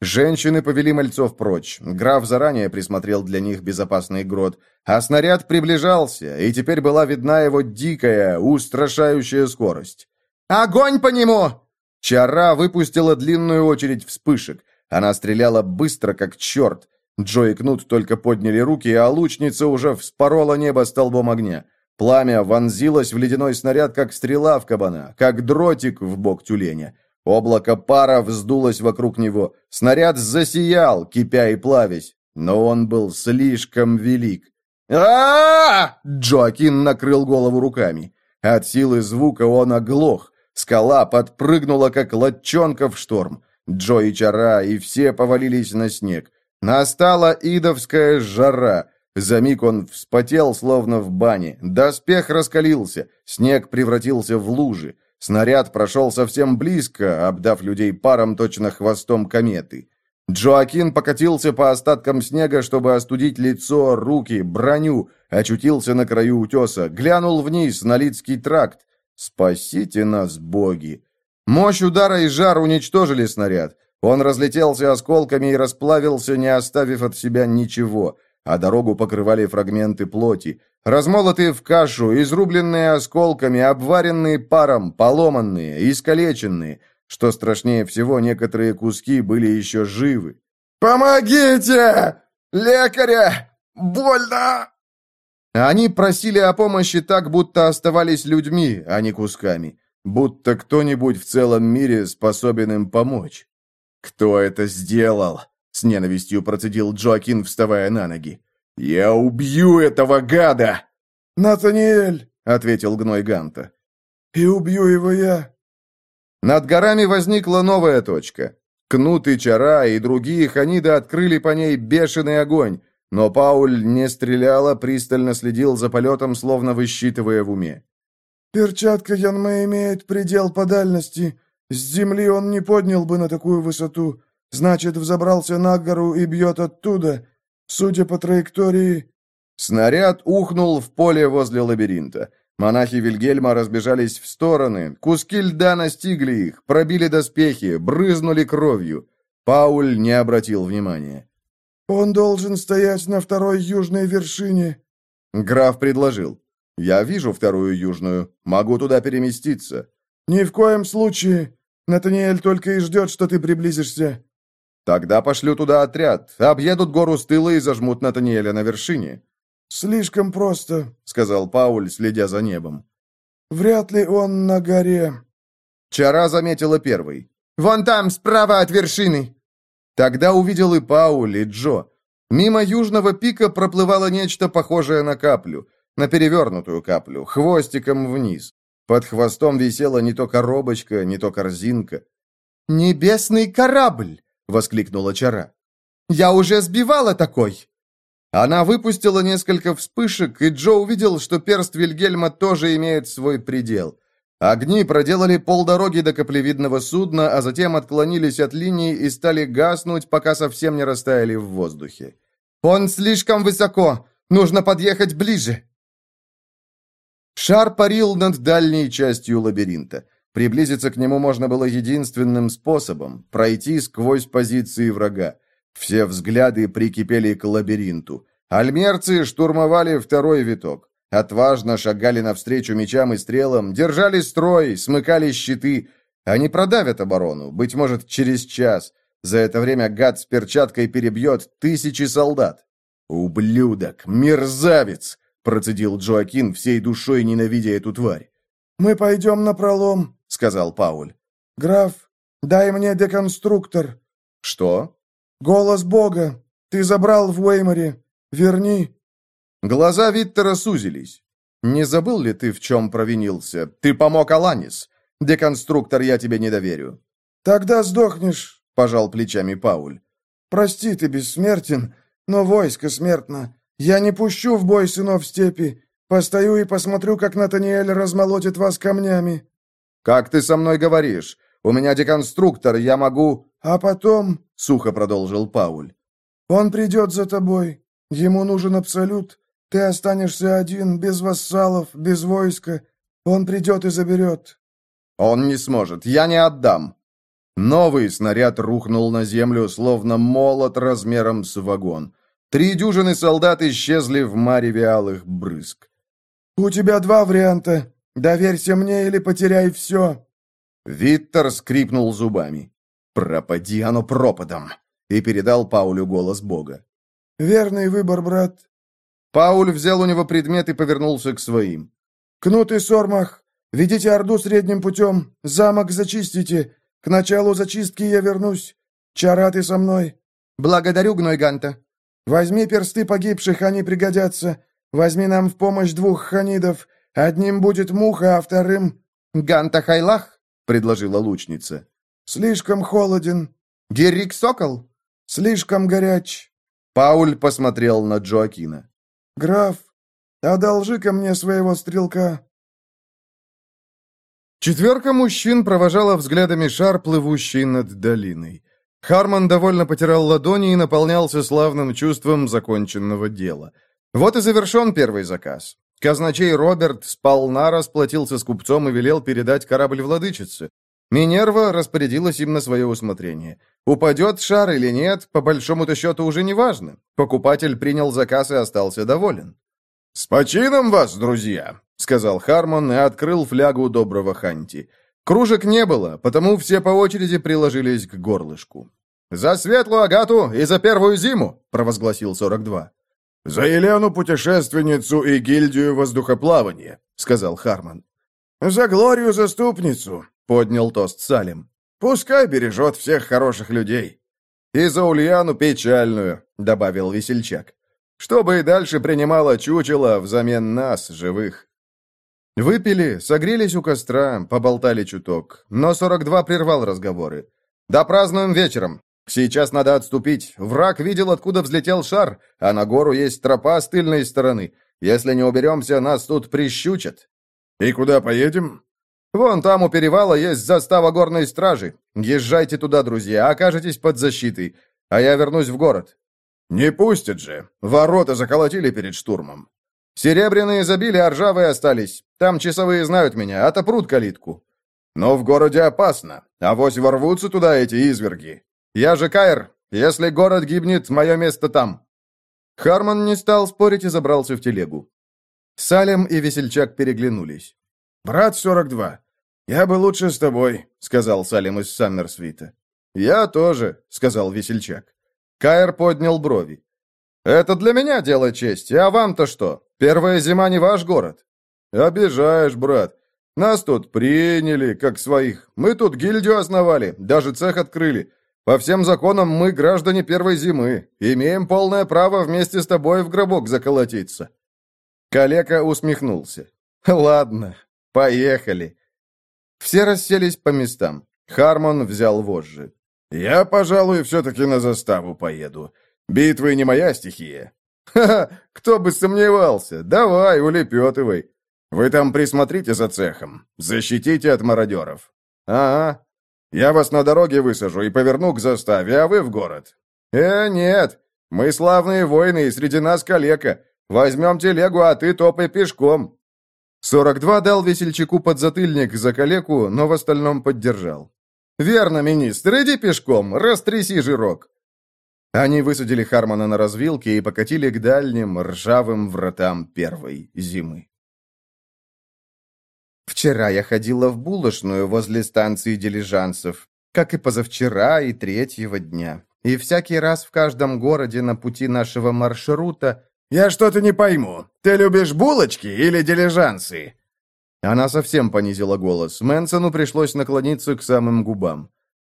Женщины повели мальцов прочь. Граф заранее присмотрел для них безопасный грот. А снаряд приближался, и теперь была видна его дикая, устрашающая скорость. «Огонь по нему!» Чара выпустила длинную очередь вспышек. Она стреляла быстро, как черт. Джо и Кнут только подняли руки, а лучница уже вспорола небо столбом огня. Пламя вонзилось в ледяной снаряд, как стрела в кабана, как дротик в бок тюленя. Облако пара вздулось вокруг него. Снаряд засиял, кипя и плавясь. Но он был слишком велик. а, -а, -а Джоакин накрыл голову руками. От силы звука он оглох. Скала подпрыгнула, как лодчонка в шторм. Джо и Чара и все повалились на снег. Настала идовская жара. За миг он вспотел, словно в бане. Доспех раскалился, снег превратился в лужи. Снаряд прошел совсем близко, обдав людей паром точно хвостом кометы. Джоакин покатился по остаткам снега, чтобы остудить лицо, руки, броню, очутился на краю утеса, глянул вниз на Лидский тракт. «Спасите нас, боги!» Мощь удара и жар уничтожили снаряд. Он разлетелся осколками и расплавился, не оставив от себя ничего, а дорогу покрывали фрагменты плоти, размолотые в кашу, изрубленные осколками, обваренные паром, поломанные, искалеченные — что страшнее всего, некоторые куски были еще живы. «Помогите! Лекаря! Больно!» Они просили о помощи так, будто оставались людьми, а не кусками. Будто кто-нибудь в целом мире способен им помочь. «Кто это сделал?» — с ненавистью процедил Джоакин, вставая на ноги. «Я убью этого гада!» «Натаниэль!» — ответил гной Ганта. «И убью его я!» Над горами возникла новая точка. Кнут и Чара и другие ханиды открыли по ней бешеный огонь, но Пауль не стрелял, а пристально следил за полетом, словно высчитывая в уме. «Перчатка Янме имеет предел по дальности. С земли он не поднял бы на такую высоту. Значит, взобрался на гору и бьет оттуда. Судя по траектории...» Снаряд ухнул в поле возле лабиринта. Монахи Вильгельма разбежались в стороны, куски льда настигли их, пробили доспехи, брызнули кровью. Пауль не обратил внимания. «Он должен стоять на второй южной вершине». Граф предложил. «Я вижу вторую южную. Могу туда переместиться». «Ни в коем случае. Натаниэль только и ждет, что ты приблизишься». «Тогда пошлю туда отряд. Объедут гору с тыла и зажмут Натаниэля на вершине». «Слишком просто», — сказал Пауль, следя за небом. «Вряд ли он на горе». Чара заметила первый. «Вон там, справа от вершины!» Тогда увидел и Пауль, и Джо. Мимо южного пика проплывало нечто похожее на каплю, на перевернутую каплю, хвостиком вниз. Под хвостом висела не то коробочка, не то корзинка. «Небесный корабль!» — воскликнула Чара. «Я уже сбивала такой!» Она выпустила несколько вспышек, и Джо увидел, что перст Вильгельма тоже имеет свой предел. Огни проделали полдороги до каплевидного судна, а затем отклонились от линии и стали гаснуть, пока совсем не растаяли в воздухе. «Он слишком высоко! Нужно подъехать ближе!» Шар парил над дальней частью лабиринта. Приблизиться к нему можно было единственным способом – пройти сквозь позиции врага. Все взгляды прикипели к лабиринту. Альмерцы штурмовали второй виток. Отважно шагали навстречу мечам и стрелам, держали строй, смыкали щиты. Они продавят оборону, быть может, через час. За это время гад с перчаткой перебьет тысячи солдат. «Ублюдок! Мерзавец!» — процедил Джоакин, всей душой ненавидя эту тварь. «Мы пойдем на пролом», — сказал Пауль. «Граф, дай мне деконструктор». «Что?» «Голос Бога! Ты забрал в Уэйморе! Верни!» Глаза Виттера сузились. «Не забыл ли ты, в чем провинился? Ты помог Аланис. Деконструктор я тебе не доверю». «Тогда сдохнешь», — пожал плечами Пауль. «Прости, ты бессмертен, но войско смертно. Я не пущу в бой сынов степи. Постою и посмотрю, как Натаниэль размолотит вас камнями». «Как ты со мной говоришь? У меня деконструктор, я могу...» «А потом...» — сухо продолжил Пауль. «Он придет за тобой. Ему нужен абсолют. Ты останешься один, без вассалов, без войска. Он придет и заберет». «Он не сможет. Я не отдам». Новый снаряд рухнул на землю, словно молот размером с вагон. Три дюжины солдат исчезли в мареве алых брызг. «У тебя два варианта. Доверься мне или потеряй все». Виттер скрипнул зубами. «Пропади оно пропадом!» и передал Паулю голос Бога. «Верный выбор, брат». Пауль взял у него предмет и повернулся к своим. «Кнут и Сормах, ведите Орду средним путем, замок зачистите. К началу зачистки я вернусь. Чара, ты со мной?» «Благодарю, Гнойганта». «Возьми персты погибших, они пригодятся. Возьми нам в помощь двух ханидов. Одним будет муха, а вторым...» «Ганта Хайлах?» — предложила лучница. «Слишком холоден». «Геррик Сокол?» «Слишком горяч». Пауль посмотрел на Джоакина. «Граф, одолжи-ка мне своего стрелка». Четверка мужчин провожала взглядами шар, плывущий над долиной. Харман довольно потирал ладони и наполнялся славным чувством законченного дела. Вот и завершен первый заказ. Казначей Роберт сполна расплатился с купцом и велел передать корабль владычице. Минерва распорядилась им на свое усмотрение. Упадет шар или нет, по большому-то счету уже не важно. Покупатель принял заказ и остался доволен. «С почином вас, друзья!» — сказал Хармон и открыл флягу доброго Ханти. Кружек не было, потому все по очереди приложились к горлышку. «За светлую Агату и за первую зиму!» — провозгласил 42. «За Елену путешественницу и гильдию воздухоплавания», — сказал Харман. «За Глорию заступницу», — поднял тост Салим. «Пускай бережет всех хороших людей». «И за Ульяну печальную», — добавил весельчак. «Чтобы и дальше принимала чучело взамен нас, живых». Выпили, согрелись у костра, поболтали чуток, но 42 прервал разговоры. «Да празднуем вечером. Сейчас надо отступить. Враг видел, откуда взлетел шар, а на гору есть тропа с тыльной стороны. Если не уберемся, нас тут прищучат». «И куда поедем?» «Вон там у перевала есть застава горной стражи. Езжайте туда, друзья, окажетесь под защитой, а я вернусь в город». «Не пустят же. Ворота заколотили перед штурмом». Серебряные забили, а ржавые остались. Там часовые знают меня, отопрут калитку. Но в городе опасно. А вось ворвутся туда эти изверги. Я же Кайр. Если город гибнет, мое место там. Харман не стал спорить и забрался в телегу. Салем и Весельчак переглянулись. «Брат 42, я бы лучше с тобой», — сказал Салем из Саммерсвита. «Я тоже», — сказал Весельчак. Кайр поднял брови. «Это для меня дело чести, а вам-то что? Первая зима не ваш город?» «Обижаешь, брат. Нас тут приняли, как своих. Мы тут гильдию основали, даже цех открыли. По всем законам мы граждане первой зимы. Имеем полное право вместе с тобой в гробок заколотиться». Калека усмехнулся. «Ладно, поехали». Все расселись по местам. Хармон взял вожжи. «Я, пожалуй, все-таки на заставу поеду. Битвы не моя стихия». «Ха-ха, кто бы сомневался. Давай, улепетывай. Вы там присмотрите за цехом. Защитите от мародеров». «Ага. Я вас на дороге высажу и поверну к заставе, а вы в город». «Э, нет. Мы славные воины, и среди нас калека. Возьмем телегу, а ты топай пешком». 42 дал весельчаку подзатыльник за калеку, но в остальном поддержал. «Верно, министр, иди пешком, растряси жирок». Они высадили Хармона на развилке и покатили к дальним ржавым вратам первой зимы. Вчера я ходила в булочную возле станции дилижансов, как и позавчера и третьего дня. И всякий раз в каждом городе на пути нашего маршрута «Я что-то не пойму. Ты любишь булочки или дилижансы?» Она совсем понизила голос. Мэнсону пришлось наклониться к самым губам.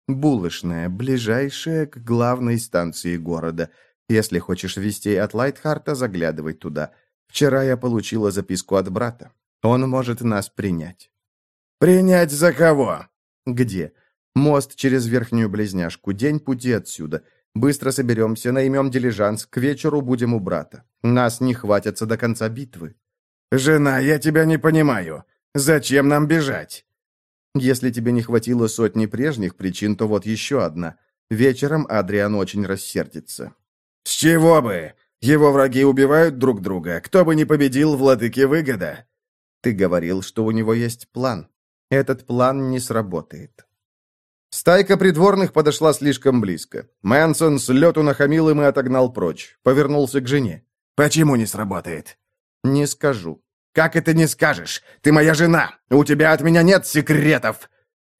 «Булочная, ближайшая к главной станции города. Если хочешь вестей от Лайтхарта, заглядывай туда. Вчера я получила записку от брата. Он может нас принять». «Принять за кого?» «Где?» «Мост через Верхнюю Близняшку. День пути отсюда. Быстро соберемся, наймем дилижанс. К вечеру будем у брата. Нас не хватятся до конца битвы». «Жена, я тебя не понимаю. Зачем нам бежать?» «Если тебе не хватило сотни прежних причин, то вот еще одна. Вечером Адриан очень рассердится». «С чего бы? Его враги убивают друг друга. Кто бы ни победил, владыке выгода». «Ты говорил, что у него есть план. Этот план не сработает». Стайка придворных подошла слишком близко. Мэнсон с лету нахамил им и отогнал прочь. Повернулся к жене. «Почему не сработает?» «Не скажу». «Как это не скажешь? Ты моя жена! У тебя от меня нет секретов!»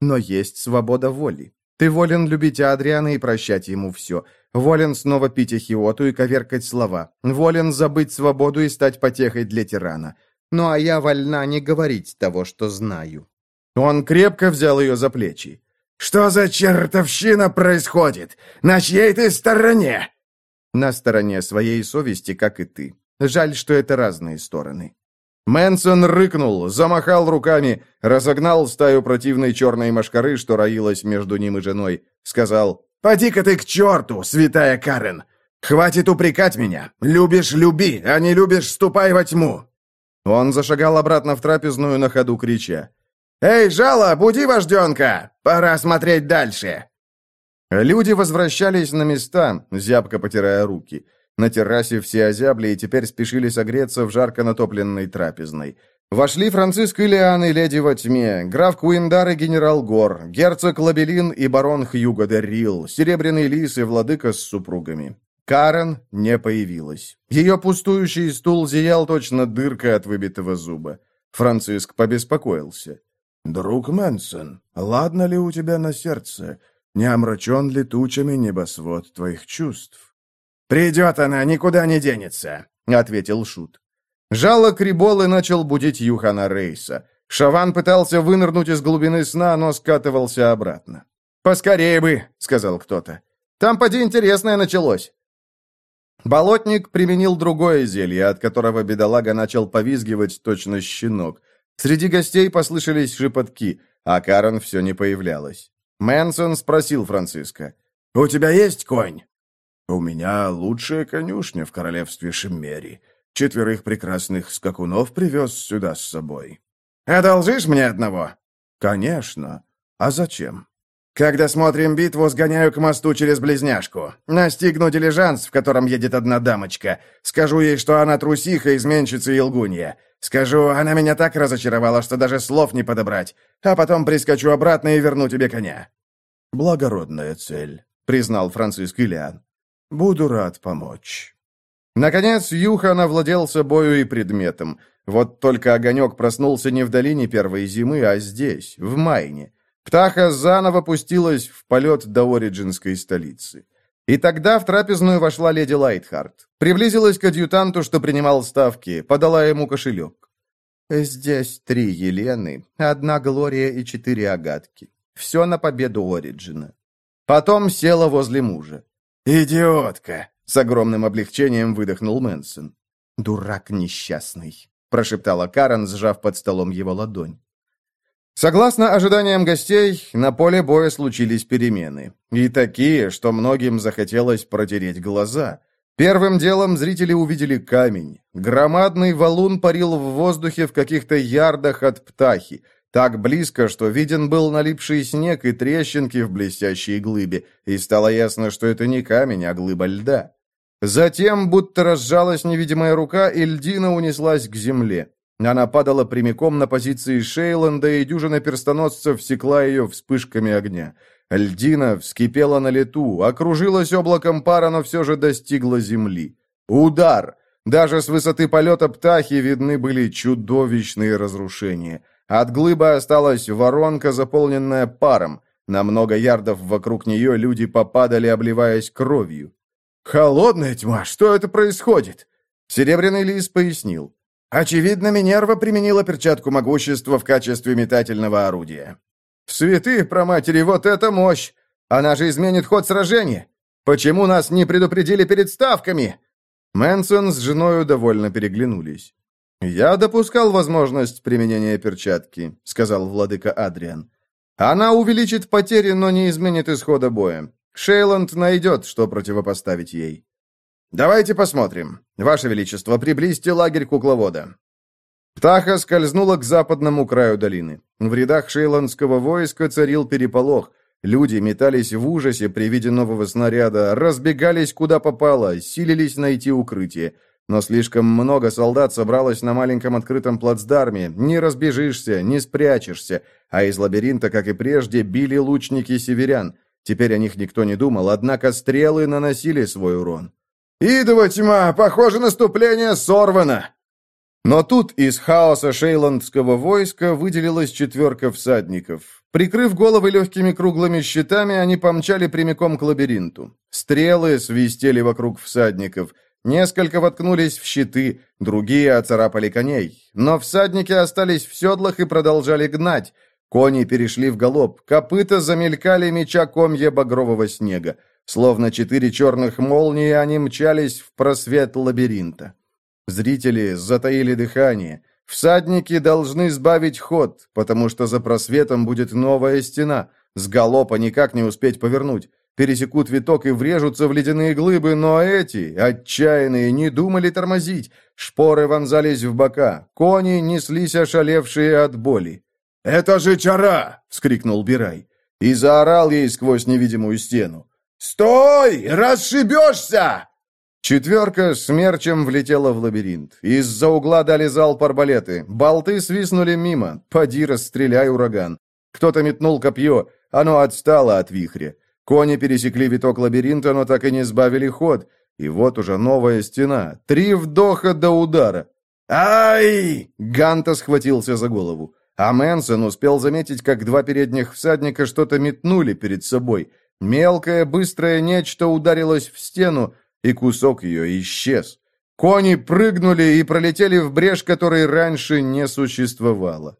«Но есть свобода воли. Ты волен любить Адриана и прощать ему все. Волен снова пить ахиоту и коверкать слова. Волен забыть свободу и стать потехой для тирана. Ну а я вольна не говорить того, что знаю». Он крепко взял ее за плечи. «Что за чертовщина происходит? На чьей ты стороне?» «На стороне своей совести, как и ты. Жаль, что это разные стороны». Мэнсон рыкнул, замахал руками, разогнал стаю противной черной мошкары, что роилась между ним и женой. Сказал, «Поди-ка ты к черту, святая Карен! Хватит упрекать меня! Любишь — люби, а не любишь — ступай во тьму!» Он зашагал обратно в трапезную на ходу, крича, «Эй, жало, буди вожденка! Пора смотреть дальше!» Люди возвращались на места, зябко потирая руки. На террасе все озябли и теперь спешили согреться в жарко натопленной трапезной. Вошли Франциск Илиан и леди во тьме, граф Куиндар и генерал Гор, герцог Лабелин и барон Хьюго де Рил, серебряный лис и владыка с супругами. Карен не появилась. Ее пустующий стул зиял точно дырка от выбитого зуба. Франциск побеспокоился. «Друг Мэнсон, ладно ли у тебя на сердце? Не омрачен ли тучами небосвод твоих чувств?» «Придет она, никуда не денется», — ответил Шут. Жало Криболы начал будить Юхана Рейса. Шаван пытался вынырнуть из глубины сна, но скатывался обратно. «Поскорее бы», — сказал кто-то. «Там поди интересное началось». Болотник применил другое зелье, от которого бедолага начал повизгивать точно щенок. Среди гостей послышались шепотки, а Карен все не появлялась. Мэнсон спросил Франциска. «У тебя есть конь?» «У меня лучшая конюшня в королевстве Шиммери. Четверых прекрасных скакунов привез сюда с собой». «Одолжишь мне одного?» «Конечно. А зачем?» «Когда смотрим битву, сгоняю к мосту через Близняшку. Настигну дилижанс, в котором едет одна дамочка. Скажу ей, что она трусиха, изменщица и лгунья. Скажу, она меня так разочаровала, что даже слов не подобрать. А потом прискочу обратно и верну тебе коня». «Благородная цель», — признал Франциск Ильян. Буду рад помочь». Наконец, Юхан овладел собою и предметом. Вот только огонек проснулся не в долине первой зимы, а здесь, в Майне. Птаха заново пустилась в полет до Ориджинской столицы. И тогда в трапезную вошла леди Лайтхарт. Приблизилась к адъютанту, что принимал ставки, подала ему кошелек. «Здесь три Елены, одна Глория и четыре Агатки. Все на победу Ориджина». Потом села возле мужа. «Идиотка!» — с огромным облегчением выдохнул Мэнсон. «Дурак несчастный», — прошептала Карен, сжав под столом его ладонь. Согласно ожиданиям гостей, на поле боя случились перемены. И такие, что многим захотелось протереть глаза. Первым делом зрители увидели камень. Громадный валун парил в воздухе в каких-то ярдах от птахи. Так близко, что виден был налипший снег и трещинки в блестящей глыбе, и стало ясно, что это не камень, а глыба льда. Затем, будто разжалась невидимая рука, и льдина унеслась к земле. Она падала прямиком на позиции Шейланда, и дюжина перстоносцев секла ее вспышками огня. Льдина вскипела на лету, окружилась облаком пара, но все же достигла земли. Удар! Даже с высоты полета птахи видны были чудовищные разрушения — от глыбы осталась воронка, заполненная паром. На много ярдов вокруг нее люди попадали, обливаясь кровью. «Холодная тьма! Что это происходит?» Серебряный лис пояснил. «Очевидно, Минерва применила перчатку могущества в качестве метательного орудия». «Святые проматери, вот это мощь! Она же изменит ход сражения! Почему нас не предупредили перед ставками?» Мэнсон с женою довольно переглянулись. «Я допускал возможность применения перчатки», — сказал владыка Адриан. «Она увеличит потери, но не изменит исхода боя. Шейланд найдет, что противопоставить ей». «Давайте посмотрим. Ваше Величество, приблизьте лагерь кукловода». Птаха скользнула к западному краю долины. В рядах шейландского войска царил переполох. Люди метались в ужасе при виде нового снаряда, разбегались куда попало, силились найти укрытие. Но слишком много солдат собралось на маленьком открытом плацдарме, не разбежишься, не спрячешься, а из лабиринта, как и прежде, били лучники северян. Теперь о них никто не думал, однако стрелы наносили свой урон. «Идова тьма! Похоже, наступление сорвано!» Но тут из хаоса шейландского войска выделилась четверка всадников. Прикрыв головы легкими круглыми щитами, они помчали прямиком к лабиринту. Стрелы свистели вокруг всадников – Несколько воткнулись в щиты, другие оцарапали коней. Но всадники остались в седлах и продолжали гнать. Кони перешли в галоп, копыта замелькали меча комья багрового снега. Словно четыре черных молнии они мчались в просвет лабиринта. Зрители затаили дыхание. Всадники должны сбавить ход, потому что за просветом будет новая стена. С галопа никак не успеть повернуть. Пересекут виток и врежутся в ледяные глыбы, но эти, отчаянные, не думали тормозить. Шпоры вонзались в бока, кони неслись ошалевшие от боли. «Это же чара!» — вскрикнул Бирай. И заорал ей сквозь невидимую стену. «Стой! Расшибешься!» Четверка смерчем влетела в лабиринт. Из-за угла дали залп арбалеты. Болты свистнули мимо. Поди, расстреляй, ураган. Кто-то метнул копье. Оно отстало от вихря. Кони пересекли виток лабиринта, но так и не сбавили ход. И вот уже новая стена. Три вдоха до удара. «Ай!» Ганта схватился за голову. А Мэнсон успел заметить, как два передних всадника что-то метнули перед собой. Мелкое, быстрое нечто ударилось в стену, и кусок ее исчез. Кони прыгнули и пролетели в брешь, которой раньше не существовало.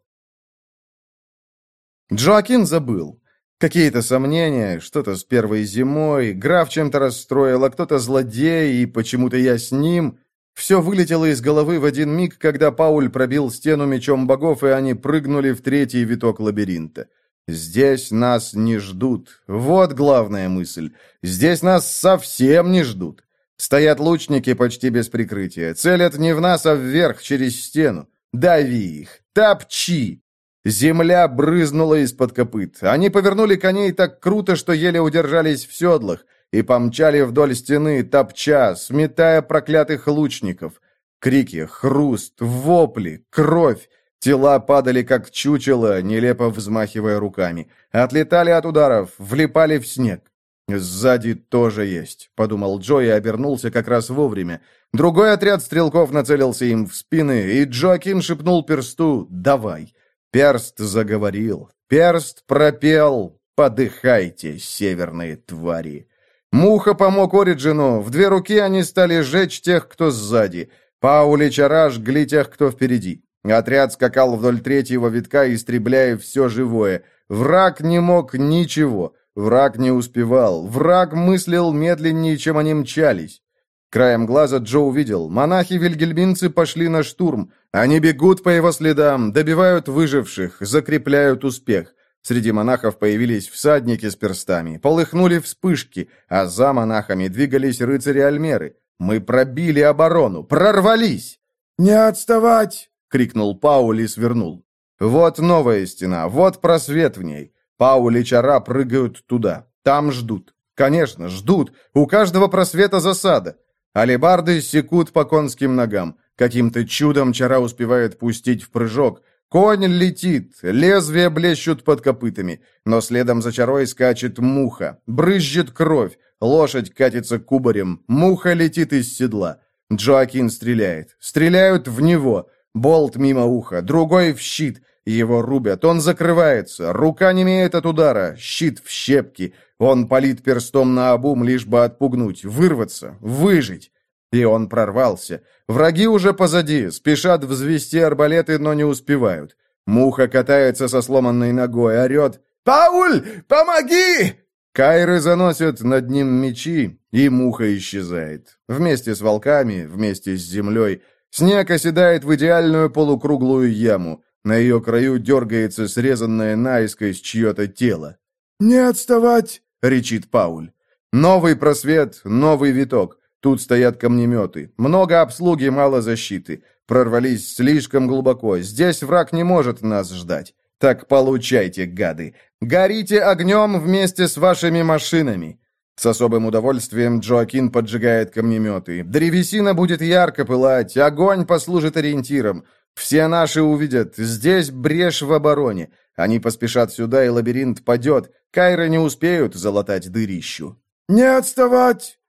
Джоакин забыл. Какие-то сомнения, что-то с первой зимой, граф чем-то расстроил, а кто-то злодей, и почему-то я с ним. Все вылетело из головы в один миг, когда Пауль пробил стену мечом богов, и они прыгнули в третий виток лабиринта. Здесь нас не ждут. Вот главная мысль. Здесь нас совсем не ждут. Стоят лучники почти без прикрытия. Целят не в нас, а вверх, через стену. Дави их. Топчи. Земля брызнула из-под копыт. Они повернули коней так круто, что еле удержались в седлах, и помчали вдоль стены, топча, сметая проклятых лучников. Крики, хруст, вопли, кровь. Тела падали, как чучело, нелепо взмахивая руками. Отлетали от ударов, влипали в снег. «Сзади тоже есть», — подумал Джо и обернулся как раз вовремя. Другой отряд стрелков нацелился им в спины, и Джоакин шепнул персту «Давай». Перст заговорил. Перст пропел «Подыхайте, северные твари». Муха помог Ориджину. В две руки они стали сжечь тех, кто сзади. Пауль и Чара жгли тех, кто впереди. Отряд скакал вдоль третьего витка, истребляя все живое. Враг не мог ничего. Враг не успевал. Враг мыслил медленнее, чем они мчались. Краем глаза Джо увидел. Монахи-вильгельминцы пошли на штурм. Они бегут по его следам, добивают выживших, закрепляют успех. Среди монахов появились всадники с перстами, полыхнули вспышки, а за монахами двигались рыцари Альмеры. Мы пробили оборону, прорвались! «Не отставать!» — крикнул Пауль и свернул. Вот новая стена, вот просвет в ней. Пауль и Чара прыгают туда. Там ждут. Конечно, ждут. У каждого просвета засада. Алибарды секут по конским ногам. Каким-то чудом Чара успевает пустить в прыжок. Конь летит, лезвия блещут под копытами, но следом за чарой скачет муха, брызжет кровь, лошадь катится кубарем, муха летит из седла. Джоакин стреляет. Стреляют в него. Болт мимо уха, другой в щит. Его рубят, он закрывается, рука не имеет от удара, щит в щепки. Он палит перстом на обум, лишь бы отпугнуть, вырваться, выжить. И он прорвался. Враги уже позади, спешат взвести арбалеты, но не успевают. Муха катается со сломанной ногой, орет «Пауль, помоги!» Кайры заносят над ним мечи, и муха исчезает. Вместе с волками, вместе с землей. Снег оседает в идеальную полукруглую яму. На ее краю дергается срезанное наискось чье-то тело. «Не отставать!» — речит Пауль. Новый просвет, новый виток. Тут стоят камнеметы. Много обслуги, мало защиты. Прорвались слишком глубоко. Здесь враг не может нас ждать. Так получайте, гады. Горите огнем вместе с вашими машинами. С особым удовольствием Джоакин поджигает камнеметы. Древесина будет ярко пылать, огонь послужит ориентиром. Все наши увидят, здесь брешь в обороне. Они поспешат сюда, и лабиринт падет. Кайры не успеют залатать дырищу. «Не отставать!»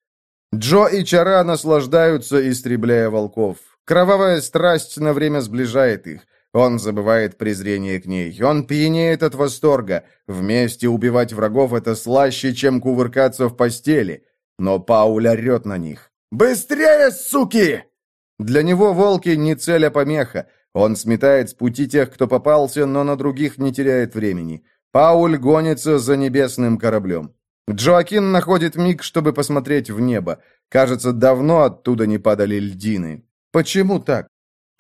Джо и Чара наслаждаются, истребляя волков. Кровавая страсть на время сближает их. Он забывает презрение к ней. Он пьянеет от восторга. Вместе убивать врагов — это слаще, чем кувыркаться в постели. Но Пауль орет на них. «Быстрее, суки!» Для него волки не цель, а помеха. Он сметает с пути тех, кто попался, но на других не теряет времени. Пауль гонится за небесным кораблем. Джоакин находит миг, чтобы посмотреть в небо. Кажется, давно оттуда не падали льдины. Почему так?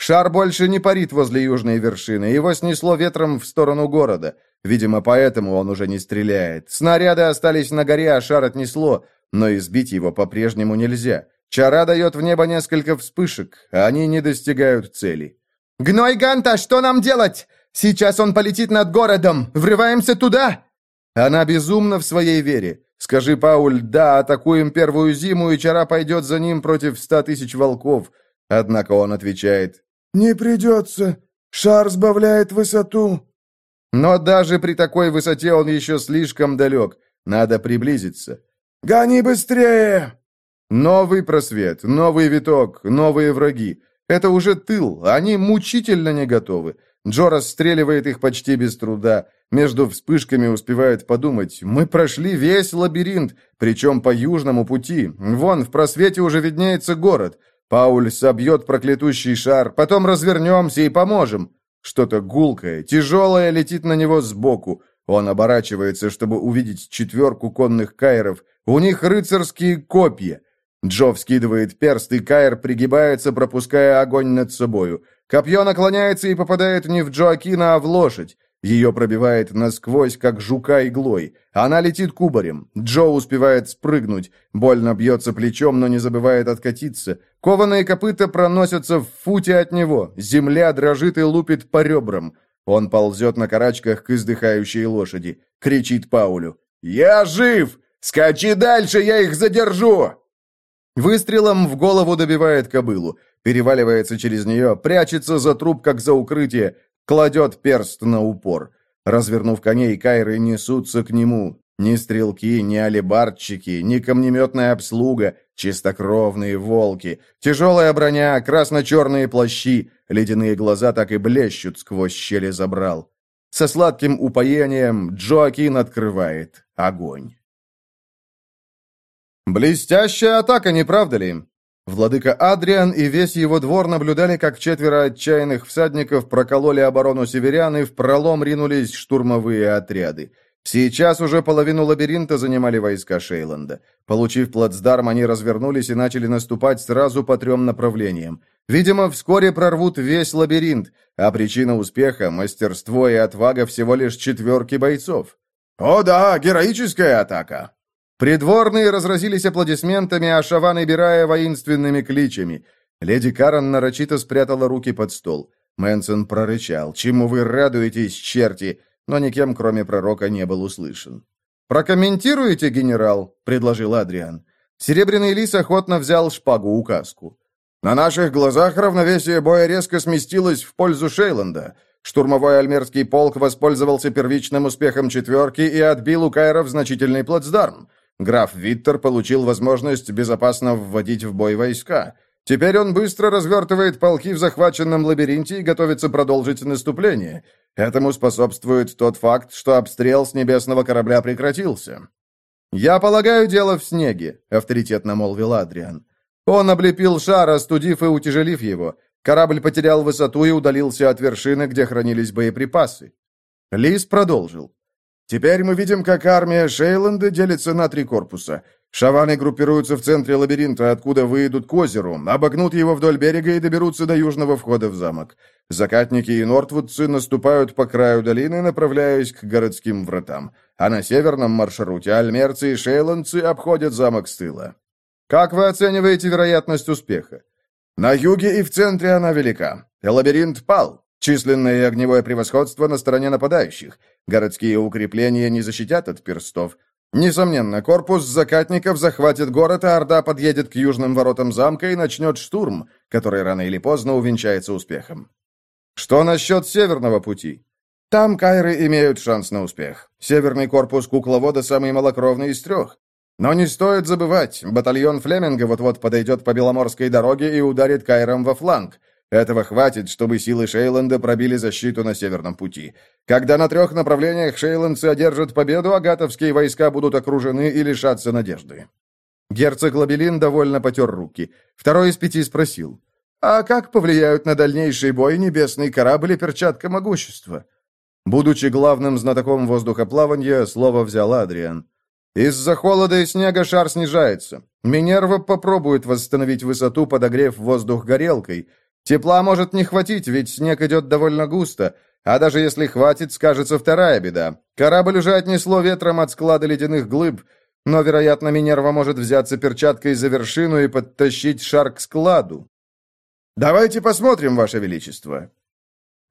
Шар больше не парит возле южной вершины, его снесло ветром в сторону города. Видимо, поэтому он уже не стреляет. Снаряды остались на горе, а шар отнесло, но избить его по-прежнему нельзя. Чара дает в небо несколько вспышек, а они не достигают цели. «Гной Ганта, что нам делать? Сейчас он полетит над городом! Врываемся туда!» Она безумна в своей вере. Скажи, Пауль, да, атакуем первую зиму, и Чара пойдет за ним против ста тысяч волков. Однако он отвечает, «Не придется. Шар сбавляет высоту». Но даже при такой высоте он еще слишком далек. Надо приблизиться. «Гони быстрее!» Новый просвет, новый виток, новые враги. Это уже тыл, они мучительно не готовы. Джо расстреливает их почти без труда. Между вспышками успевает подумать. Мы прошли весь лабиринт, причем по южному пути. Вон, в просвете уже виднеется город. Пауль собьет проклятущий шар, потом развернемся и поможем. Что-то гулкое, тяжелое летит на него сбоку. Он оборачивается, чтобы увидеть четверку конных кайров. У них рыцарские копья. Джо вскидывает перст, и Кайр пригибается, пропуская огонь над собою. Копье наклоняется и попадает не в Джоакина, а в лошадь. Ее пробивает насквозь, как жука иглой. Она летит кубарем. Джо успевает спрыгнуть. Больно бьется плечом, но не забывает откатиться. Кованые копыта проносятся в футе от него. Земля дрожит и лупит по ребрам. Он ползет на карачках к издыхающей лошади. Кричит Паулю. «Я жив! Скачи дальше, я их задержу!» Выстрелом в голову добивает кобылу, переваливается через нее, прячется за труп, как за укрытие, кладет перст на упор. Развернув коней, кайры несутся к нему. Ни стрелки, ни алибардчики, ни камнеметная обслуга, чистокровные волки, тяжелая броня, красно-черные плащи, ледяные глаза так и блещут сквозь щели забрал. Со сладким упоением Джоакин открывает огонь. Блестящая атака, не правда ли? Владыка Адриан и весь его двор наблюдали, как четверо отчаянных всадников прокололи оборону северян и в пролом ринулись штурмовые отряды. Сейчас уже половину лабиринта занимали войска Шейланда. Получив плацдарм, они развернулись и начали наступать сразу по трем направлениям. Видимо, вскоре прорвут весь лабиринт, а причина успеха – мастерство и отвага всего лишь четверки бойцов. «О да, героическая атака!» Придворные разразились аплодисментами, а Шаван и Бирая воинственными кличами. Леди Карен нарочито спрятала руки под стол. Мэнсон прорычал. «Чему вы радуетесь, черти?» Но никем, кроме пророка, не был услышан. «Прокомментируете, генерал?» — предложил Адриан. Серебряный лис охотно взял шпагу-указку. «На наших глазах равновесие боя резко сместилось в пользу Шейланда. Штурмовой альмерский полк воспользовался первичным успехом четверки и отбил у Кайров значительный плацдарм. Граф Виттер получил возможность безопасно вводить в бой войска. Теперь он быстро развертывает полки в захваченном лабиринте и готовится продолжить наступление. Этому способствует тот факт, что обстрел с небесного корабля прекратился. «Я полагаю, дело в снеге», — авторитетно молвил Адриан. Он облепил шар, остудив и утяжелив его. Корабль потерял высоту и удалился от вершины, где хранились боеприпасы. Лис продолжил. Теперь мы видим, как армия Шейланда делится на три корпуса. Шаваны группируются в центре лабиринта, откуда выйдут к озеру, обогнут его вдоль берега и доберутся до южного входа в замок. Закатники и нортвудцы наступают по краю долины, направляясь к городским вратам. А на северном маршруте альмерцы и шейландцы обходят замок с тыла. Как вы оцениваете вероятность успеха? На юге и в центре она велика. Лабиринт пал. Численное и огневое превосходство на стороне нападающих. Городские укрепления не защитят от перстов. Несомненно, корпус закатников захватит город, а Орда подъедет к южным воротам замка и начнет штурм, который рано или поздно увенчается успехом. Что насчет северного пути? Там кайры имеют шанс на успех. Северный корпус кукловода самый малокровный из трех. Но не стоит забывать, батальон Флеминга вот-вот подойдет по Беломорской дороге и ударит кайрам во фланг. Этого хватит, чтобы силы Шейланда пробили защиту на Северном пути. Когда на трех направлениях шейландцы одержат победу, агатовские войска будут окружены и лишатся надежды. Герцог Лабелин довольно потер руки. Второй из пяти спросил. «А как повлияют на дальнейший бой небесный корабль и перчатка могущества?» Будучи главным знатоком воздухоплавания, слово взял Адриан. «Из-за холода и снега шар снижается. Минерва попробует восстановить высоту, подогрев воздух горелкой. Тепла может не хватить, ведь снег идет довольно густо, а даже если хватит, скажется вторая беда. Корабль уже отнесло ветром от склада ледяных глыб, но, вероятно, Минерва может взяться перчаткой за вершину и подтащить шар к складу. «Давайте посмотрим, Ваше Величество».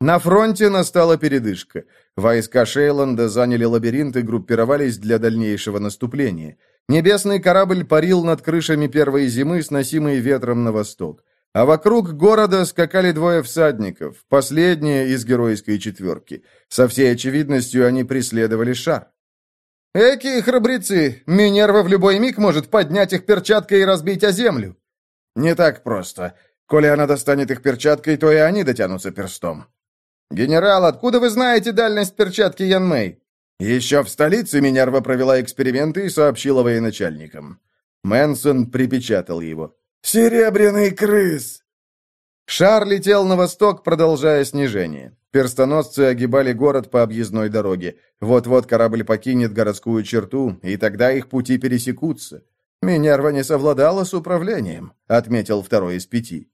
На фронте настала передышка. Войска Шейланда заняли лабиринт и группировались для дальнейшего наступления. Небесный корабль парил над крышами первой зимы, сносимый ветром на восток. А вокруг города скакали двое всадников, последние из геройской четверки. Со всей очевидностью они преследовали шар. «Эки храбрецы! Минерва в любой миг может поднять их перчаткой и разбить о землю!» «Не так просто. Коли она достанет их перчаткой, то и они дотянутся перстом». «Генерал, откуда вы знаете дальность перчатки Янмэй?» «Еще в столице Минерва провела эксперименты и сообщила военачальникам». Мэнсон припечатал его. «Серебряный крыс!» Шар летел на восток, продолжая снижение. Перстоносцы огибали город по объездной дороге. Вот-вот корабль покинет городскую черту, и тогда их пути пересекутся. «Минерва не совладала с управлением», — отметил второй из пяти.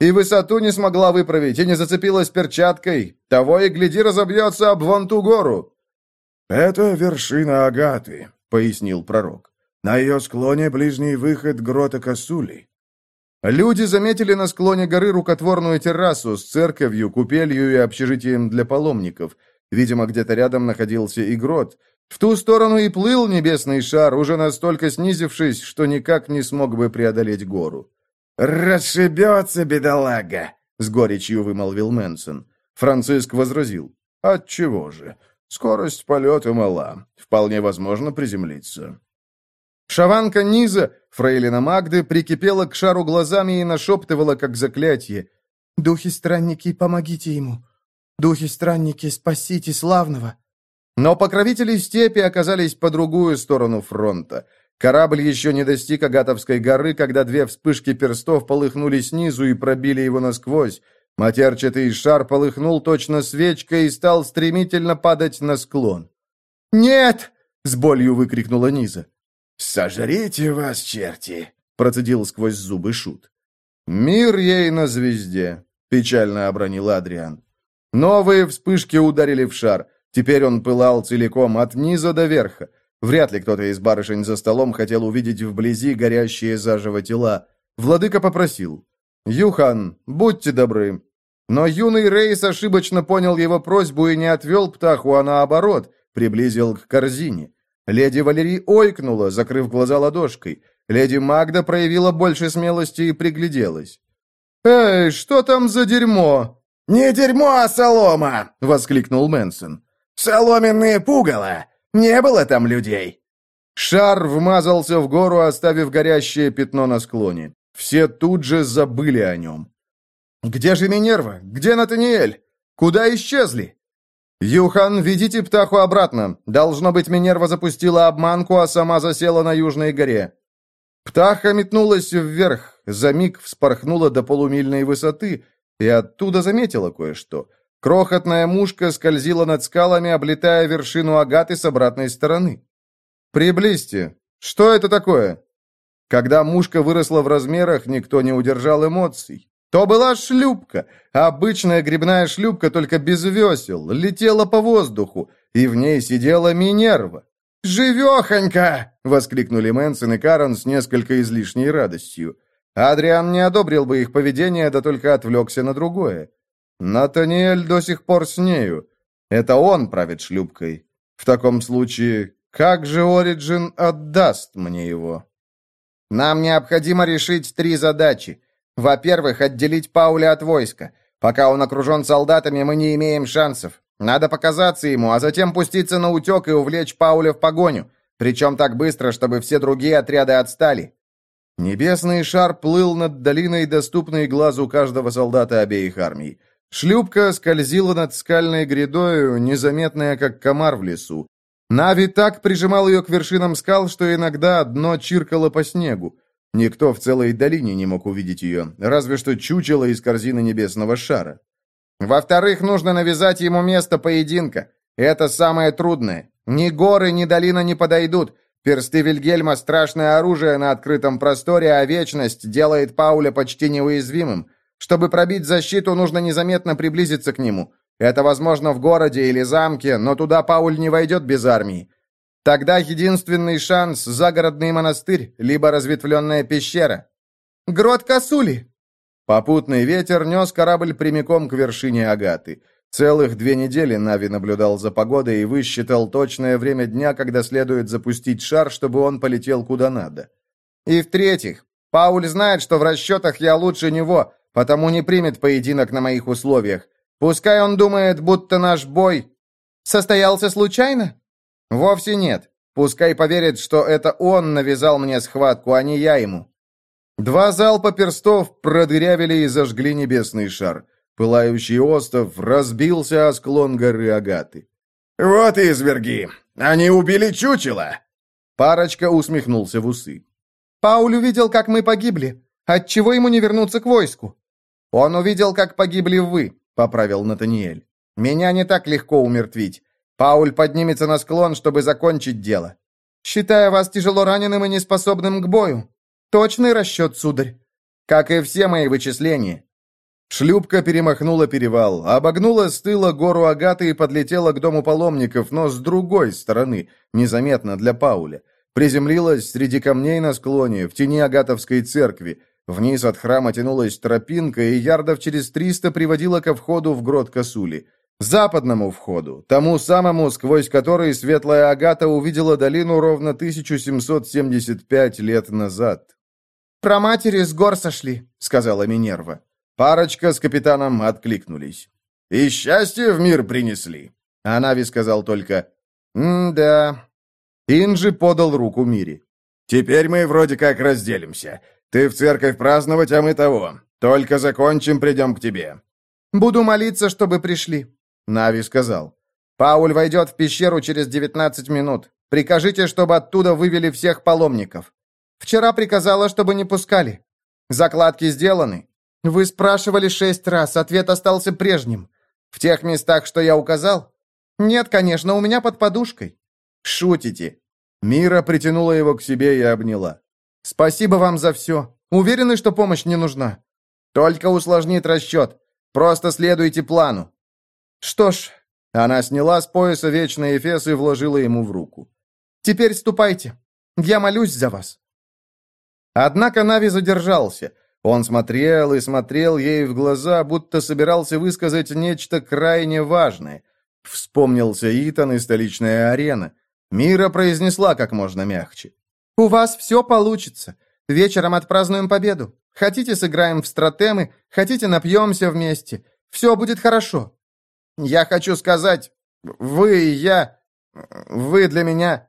«И высоту не смогла выправить, и не зацепилась перчаткой. Того и гляди разобьется об вон ту гору». «Это вершина Агаты», — пояснил пророк. «На ее склоне ближний выход грота Косули. Люди заметили на склоне горы рукотворную террасу с церковью, купелью и общежитием для паломников. Видимо, где-то рядом находился и грот. В ту сторону и плыл небесный шар, уже настолько снизившись, что никак не смог бы преодолеть гору. «Расшибется, бедолага!» — с горечью вымолвил Мэнсон. Франциск возразил. «Отчего же? Скорость полета мала. Вполне возможно приземлиться». Шаванка Низа, фрейлина Магды, прикипела к шару глазами и нашептывала, как заклятие. «Духи-странники, помогите ему! Духи-странники, спасите славного!» Но покровители степи оказались по другую сторону фронта. Корабль еще не достиг Агатовской горы, когда две вспышки перстов полыхнули снизу и пробили его насквозь. Матерчатый шар полыхнул точно свечкой и стал стремительно падать на склон. «Нет!» — с болью выкрикнула Низа. «Сожрите вас, черти!» — процедил сквозь зубы Шут. «Мир ей на звезде!» — печально обронил Адриан. Новые вспышки ударили в шар. Теперь он пылал целиком, от низа до верха. Вряд ли кто-то из барышень за столом хотел увидеть вблизи горящие заживо тела. Владыка попросил. «Юхан, будьте добры». Но юный Рейс ошибочно понял его просьбу и не отвел птаху, а наоборот, приблизил к корзине. Леди Валерий ойкнула, закрыв глаза ладошкой. Леди Магда проявила больше смелости и пригляделась. «Эй, что там за дерьмо?» «Не дерьмо, а солома!» — воскликнул Мэнсон. «Соломенные пугало! Не было там людей!» Шар вмазался в гору, оставив горящее пятно на склоне. Все тут же забыли о нем. «Где же Минерва? Где Натаниэль? Куда исчезли?» «Юхан, ведите птаху обратно. Должно быть, Минерва запустила обманку, а сама засела на Южной горе». Птаха метнулась вверх, за миг вспорхнула до полумильной высоты и оттуда заметила кое-что. Крохотная мушка скользила над скалами, облетая вершину Агаты с обратной стороны. «Приблизьте. Что это такое?» Когда мушка выросла в размерах, никто не удержал эмоций. То была шлюпка, обычная грибная шлюпка, только без весел, летела по воздуху, и в ней сидела Минерва. «Живехонька!» — воскликнули Мэнсон и Карен с несколько излишней радостью. Адриан не одобрил бы их поведение, да только отвлекся на другое. Натаниэль до сих пор с нею. Это он правит шлюпкой. В таком случае, как же Ориджин отдаст мне его? Нам необходимо решить три задачи. Во-первых, отделить Пауля от войска. Пока он окружен солдатами, мы не имеем шансов. Надо показаться ему, а затем пуститься на утек и увлечь Пауля в погоню. Причем так быстро, чтобы все другие отряды отстали. Небесный шар плыл над долиной, доступной глазу каждого солдата обеих армий. Шлюпка скользила над скальной грядою, незаметная, как комар в лесу. Нави так прижимал ее к вершинам скал, что иногда дно чиркало по снегу. Никто в целой долине не мог увидеть ее, разве что чучело из корзины небесного шара. Во-вторых, нужно навязать ему место поединка. Это самое трудное. Ни горы, ни долина не подойдут. Персты Вильгельма — страшное оружие на открытом просторе, а вечность делает Пауля почти неуязвимым. Чтобы пробить защиту, нужно незаметно приблизиться к нему. Это возможно в городе или замке, но туда Пауль не войдет без армии. Тогда единственный шанс – загородный монастырь, либо разветвленная пещера. Грот Косули! Попутный ветер нес корабль прямиком к вершине Агаты. Целых две недели Нави наблюдал за погодой и высчитал точное время дня, когда следует запустить шар, чтобы он полетел куда надо. И в-третьих, Пауль знает, что в расчетах я лучше него, потому не примет поединок на моих условиях. Пускай он думает, будто наш бой состоялся случайно? Вовсе нет. Пускай поверит, что это он навязал мне схватку, а не я ему. Два залпа перстов продырявили и зажгли небесный шар. Пылающий остров разбился о склон горы Агаты. «Вот изверги! Они убили чучело!» Парочка усмехнулся в усы. «Пауль увидел, как мы погибли. Отчего ему не вернуться к войску?» «Он увидел, как погибли вы поправил Натаниэль. «Меня не так легко умертвить. Пауль поднимется на склон, чтобы закончить дело. Считая вас тяжело раненым и неспособным к бою. Точный расчет, сударь. Как и все мои вычисления». Шлюпка перемахнула перевал, обогнула с тыла гору Агаты и подлетела к дому паломников, но с другой стороны, незаметно для Пауля. Приземлилась среди камней на склоне, в тени Агатовской церкви, Вниз от храма тянулась тропинка, и ярдов через триста приводила ко входу в грот Косули. Западному входу, тому самому, сквозь который светлая Агата увидела долину ровно 1775 лет назад. «Про матери с гор сошли», — сказала Минерва. Парочка с капитаном откликнулись. «И счастье в мир принесли», — Анави сказал только «М-да». Инжи подал руку Мире. «Теперь мы вроде как разделимся. Ты в церковь праздновать, а мы того. Только закончим, придем к тебе». «Буду молиться, чтобы пришли», — Нави сказал. «Пауль войдет в пещеру через 19 минут. Прикажите, чтобы оттуда вывели всех паломников. Вчера приказала, чтобы не пускали. Закладки сделаны. Вы спрашивали шесть раз, ответ остался прежним. В тех местах, что я указал? Нет, конечно, у меня под подушкой. Шутите». Мира притянула его к себе и обняла. Спасибо вам за все. Уверены, что помощь не нужна? Только усложнит расчет. Просто следуйте плану. Что ж, она сняла с пояса вечный эфес и вложила ему в руку. Теперь ступайте. Я молюсь за вас. Однако Нави задержался. Он смотрел и смотрел ей в глаза, будто собирался высказать нечто крайне важное. Вспомнился Итан и столичная арена. Мира произнесла как можно мягче. «У вас все получится. Вечером отпразднуем победу. Хотите, сыграем в стратемы, хотите, напьемся вместе. Все будет хорошо. Я хочу сказать, вы и я, вы для меня...»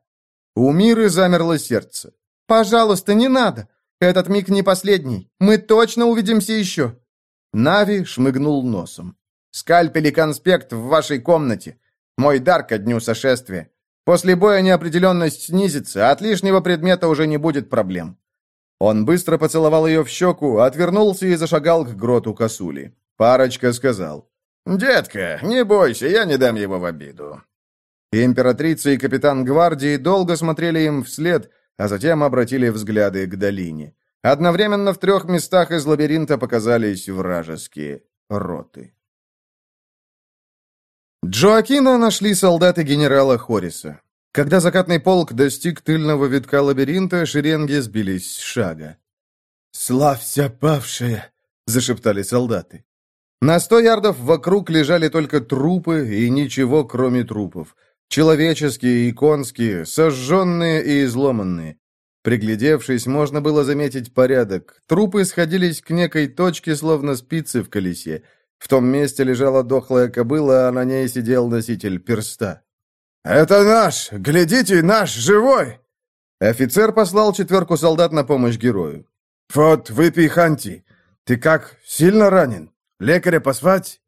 У Миры замерло сердце. «Пожалуйста, не надо. Этот миг не последний. Мы точно увидимся еще». Нави шмыгнул носом. «Скальпель конспект в вашей комнате. Мой дар ко дню сошествия. После боя неопределенность снизится, от лишнего предмета уже не будет проблем. Он быстро поцеловал ее в щеку, отвернулся и зашагал к гроту косули. Парочка сказал. «Детка, не бойся, я не дам его в обиду». Императрица и капитан гвардии долго смотрели им вслед, а затем обратили взгляды к долине. Одновременно в трех местах из лабиринта показались вражеские роты. Джоакина нашли солдаты генерала Хориса. Когда закатный полк достиг тыльного витка лабиринта, шеренги сбились с шага. «Славься, павшая!» — зашептали солдаты. На сто ярдов вокруг лежали только трупы и ничего, кроме трупов. Человеческие и конские, сожженные и изломанные. Приглядевшись, можно было заметить порядок. Трупы сходились к некой точке, словно спицы в колесе. В том месте лежала дохлая кобыла, а на ней сидел носитель перста. «Это наш! Глядите, наш, живой!» Офицер послал четверку солдат на помощь герою. «Вот, выпей, Ханти. Ты как, сильно ранен? Лекаря позвать?»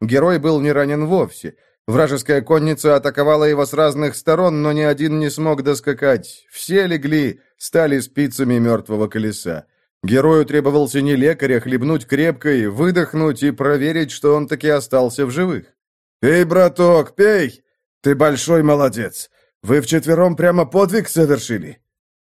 Герой был не ранен вовсе. Вражеская конница атаковала его с разных сторон, но ни один не смог доскакать. Все легли, стали спицами мертвого колеса. Герою требовался не лекарь, а хлебнуть крепкой, выдохнуть и проверить, что он таки остался в живых. «Пей, браток, пей! Ты большой молодец! Вы вчетвером прямо подвиг совершили!»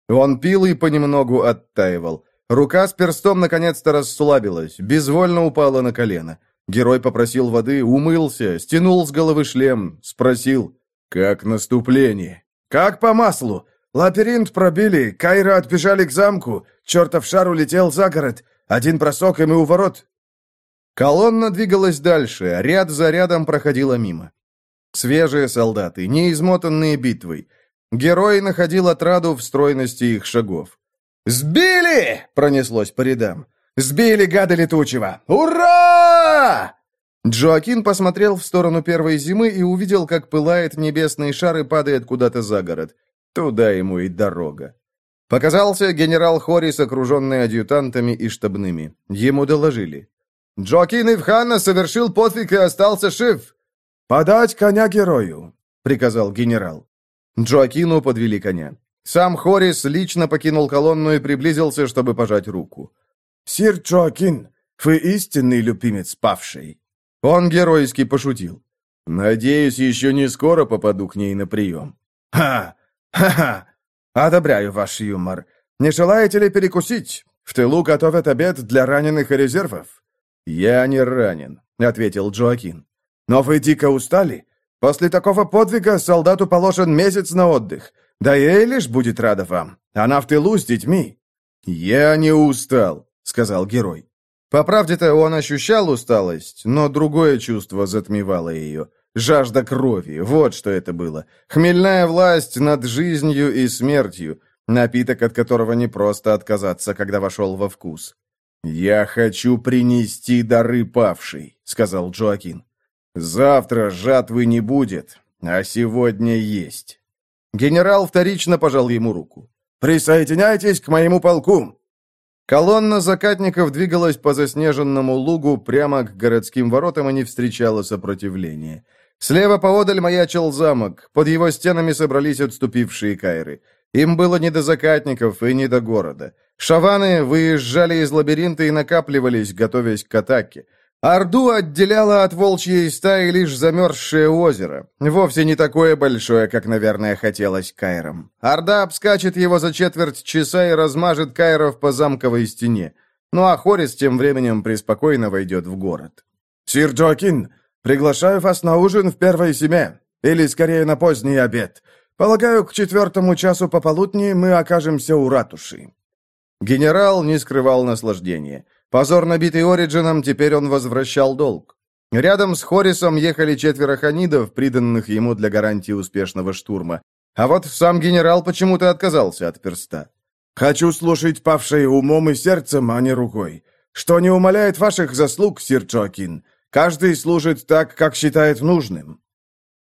Он пил и понемногу оттаивал. Рука с перстом наконец-то расслабилась, безвольно упала на колено. Герой попросил воды, умылся, стянул с головы шлем, спросил, «Как наступление?» «Как по маслу. Лабиринт пробили, Кайра отбежали к замку, чертов шар улетел за город. Один бросок, и мы у ворот». Колонна двигалась дальше, ряд за рядом проходила мимо. Свежие солдаты, не измотанные битвой. Герой находил отраду в стройности их шагов. «Сбили!» — пронеслось по рядам. «Сбили гада летучего! Ура!» Джоакин посмотрел в сторону первой зимы и увидел, как пылает небесный шар и падает куда-то за город. Туда ему и дорога. Показался генерал Хорис, окруженный адъютантами и штабными. Ему доложили. «Джоакин Ивхана совершил подвиг и остался жив!» «Подать коня герою!» — приказал генерал. Джоакину подвели коня. Сам Хорис лично покинул колонну и приблизился, чтобы пожать руку. «Сир Джоакин, вы истинный любимец павшей!» Он геройски пошутил. «Надеюсь, еще не скоро попаду к ней на прием». «Ха! Ха-ха! Одобряю ваш юмор. Не желаете ли перекусить? В тылу готовят обед для раненых и резервов». «Я не ранен», — ответил Джоакин. «Но вы дико устали? После такого подвига солдату положен месяц на отдых. Да Эйлиш будет рада вам. Она в тылу с детьми». «Я не устал», — сказал герой. По правде-то он ощущал усталость, но другое чувство затмевало ее. Жажда крови, вот что это было. Хмельная власть над жизнью и смертью, напиток от которого не просто отказаться, когда вошел во вкус. «Я хочу принести дары павшей», — сказал Джоакин. «Завтра жатвы не будет, а сегодня есть». Генерал вторично пожал ему руку. «Присоединяйтесь к моему полку!» Колонна закатников двигалась по заснеженному лугу прямо к городским воротам и не встречала сопротивления. Слева поодаль маячил замок, под его стенами собрались отступившие кайры. Им было не до закатников и не до города. Шаваны выезжали из лабиринта и накапливались, готовясь к атаке. Орду отделяло от волчьей стаи лишь замерзшее озеро. Вовсе не такое большое, как, наверное, хотелось Кайрам. Орда обскачет его за четверть часа и размажет Кайров по замковой стене. Ну а Хорис тем временем преспокойно войдет в город. «Сир Джоакин, приглашаю вас на ужин в первой зиме. Или, скорее, на поздний обед. Полагаю, к четвертому часу пополудни мы окажемся у ратуши». Генерал не скрывал наслаждения. Позор набитый Ориджином, теперь он возвращал долг. Рядом с Хорисом ехали четверо ханидов, приданных ему для гарантии успешного штурма. А вот сам генерал почему-то отказался от перста. «Хочу слушать павшей умом и сердцем, а не рукой. Что не умаляет ваших заслуг, сир Джоакин. Каждый служит так, как считает нужным».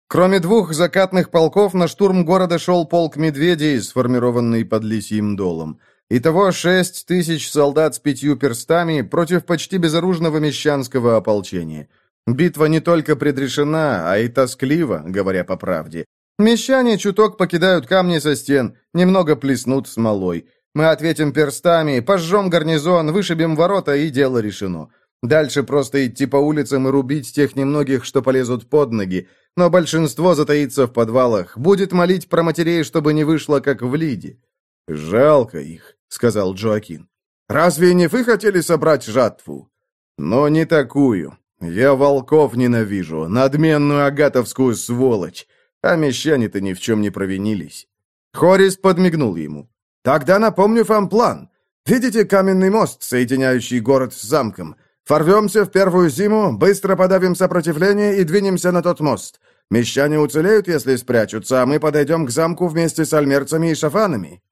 Кроме двух закатных полков, на штурм города шел полк медведей, сформированный под Лисьим долом. Итого шесть тысяч солдат с пятью перстами против почти безоружного мещанского ополчения. Битва не только предрешена, а и тосклива, говоря по правде. Мещане чуток покидают камни со стен, немного плеснут смолой. Мы ответим перстами, пожжем гарнизон, вышибем ворота, и дело решено. Дальше просто идти по улицам и рубить тех немногих, что полезут под ноги. Но большинство затаится в подвалах, будет молить про матерей, чтобы не вышло, как в Лиде. Жалко их сказал Джоакин. «Разве не вы хотели собрать жатву?» «Но не такую. Я волков ненавижу, надменную агатовскую сволочь. А мещане-то ни в чем не провинились». Хорис подмигнул ему. «Тогда напомню вам план. Видите каменный мост, соединяющий город с замком? Форвемся в первую зиму, быстро подавим сопротивление и двинемся на тот мост. Мещане уцелеют, если спрячутся, а мы подойдем к замку вместе с альмерцами и шафанами».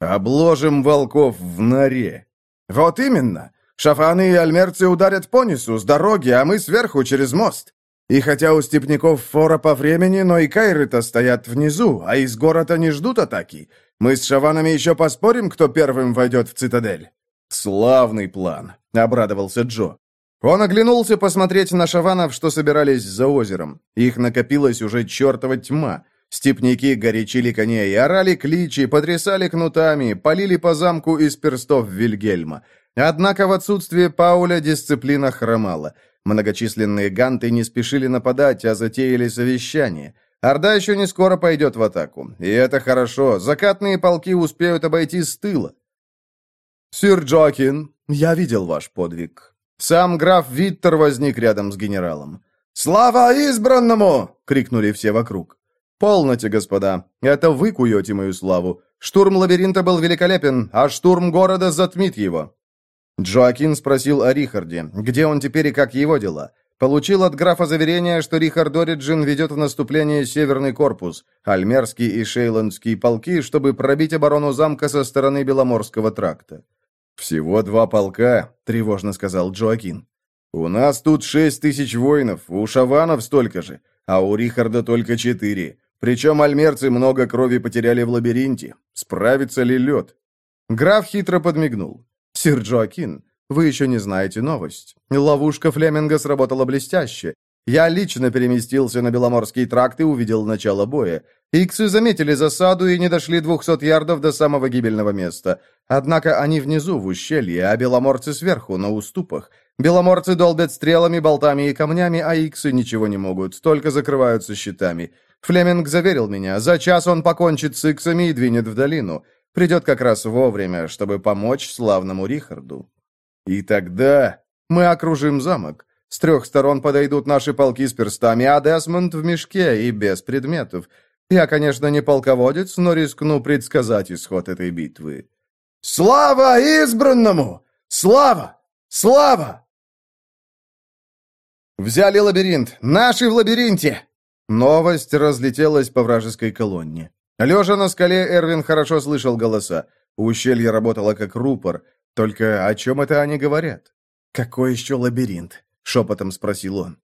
«Обложим волков в норе». «Вот именно. Шафаны и альмерцы ударят по несу с дороги, а мы сверху через мост. И хотя у степняков фора по времени, но и кайры-то стоят внизу, а из города не ждут атаки. Мы с шаванами еще поспорим, кто первым войдет в цитадель». «Славный план», — обрадовался Джо. Он оглянулся посмотреть на шаванов, что собирались за озером. Их накопилась уже чертова тьма — Степники горячили коней, орали кличи, потрясали кнутами, полили по замку из перстов Вильгельма. Однако в отсутствие Пауля дисциплина хромала. Многочисленные ганты не спешили нападать, а затеяли совещание. Орда еще не скоро пойдет в атаку. И это хорошо. Закатные полки успеют обойти с тыла. «Сир Джокин, я видел ваш подвиг». Сам граф Виттер возник рядом с генералом. «Слава избранному!» — крикнули все вокруг. «Полноте, господа, это вы куете мою славу. Штурм лабиринта был великолепен, а штурм города затмит его». Джоакин спросил о Рихарде, где он теперь и как его дела. Получил от графа заверение, что Рихард Ориджин ведет в наступление Северный корпус, Альмерский и Шейландский полки, чтобы пробить оборону замка со стороны Беломорского тракта. «Всего два полка», — тревожно сказал Джоакин. «У нас тут шесть тысяч воинов, у шаванов столько же, а у Рихарда только четыре. Причем альмерцы много крови потеряли в лабиринте. Справится ли лед?» Граф хитро подмигнул. «Сир Джоакин, вы еще не знаете новость. Ловушка Флеминга сработала блестяще. Я лично переместился на Беломорский тракт и увидел начало боя. Иксы заметили засаду и не дошли двухсот ярдов до самого гибельного места. Однако они внизу, в ущелье, а беломорцы сверху, на уступах. Беломорцы долбят стрелами, болтами и камнями, а иксы ничего не могут, только закрываются щитами. Флеминг заверил меня, за час он покончит с иксами и двинет в долину. Придет как раз вовремя, чтобы помочь славному Рихарду. И тогда мы окружим замок. С трех сторон подойдут наши полки с перстами, а Десмонд в мешке и без предметов. Я, конечно, не полководец, но рискну предсказать исход этой битвы. «Слава избранному! Слава! Слава!» «Взяли лабиринт! Наши в лабиринте!» Новость разлетелась по вражеской колонне. Лежа на скале, Эрвин хорошо слышал голоса. Ущелье работало как рупор. Только о чем это они говорят? «Какой еще лабиринт?» — шепотом спросил он.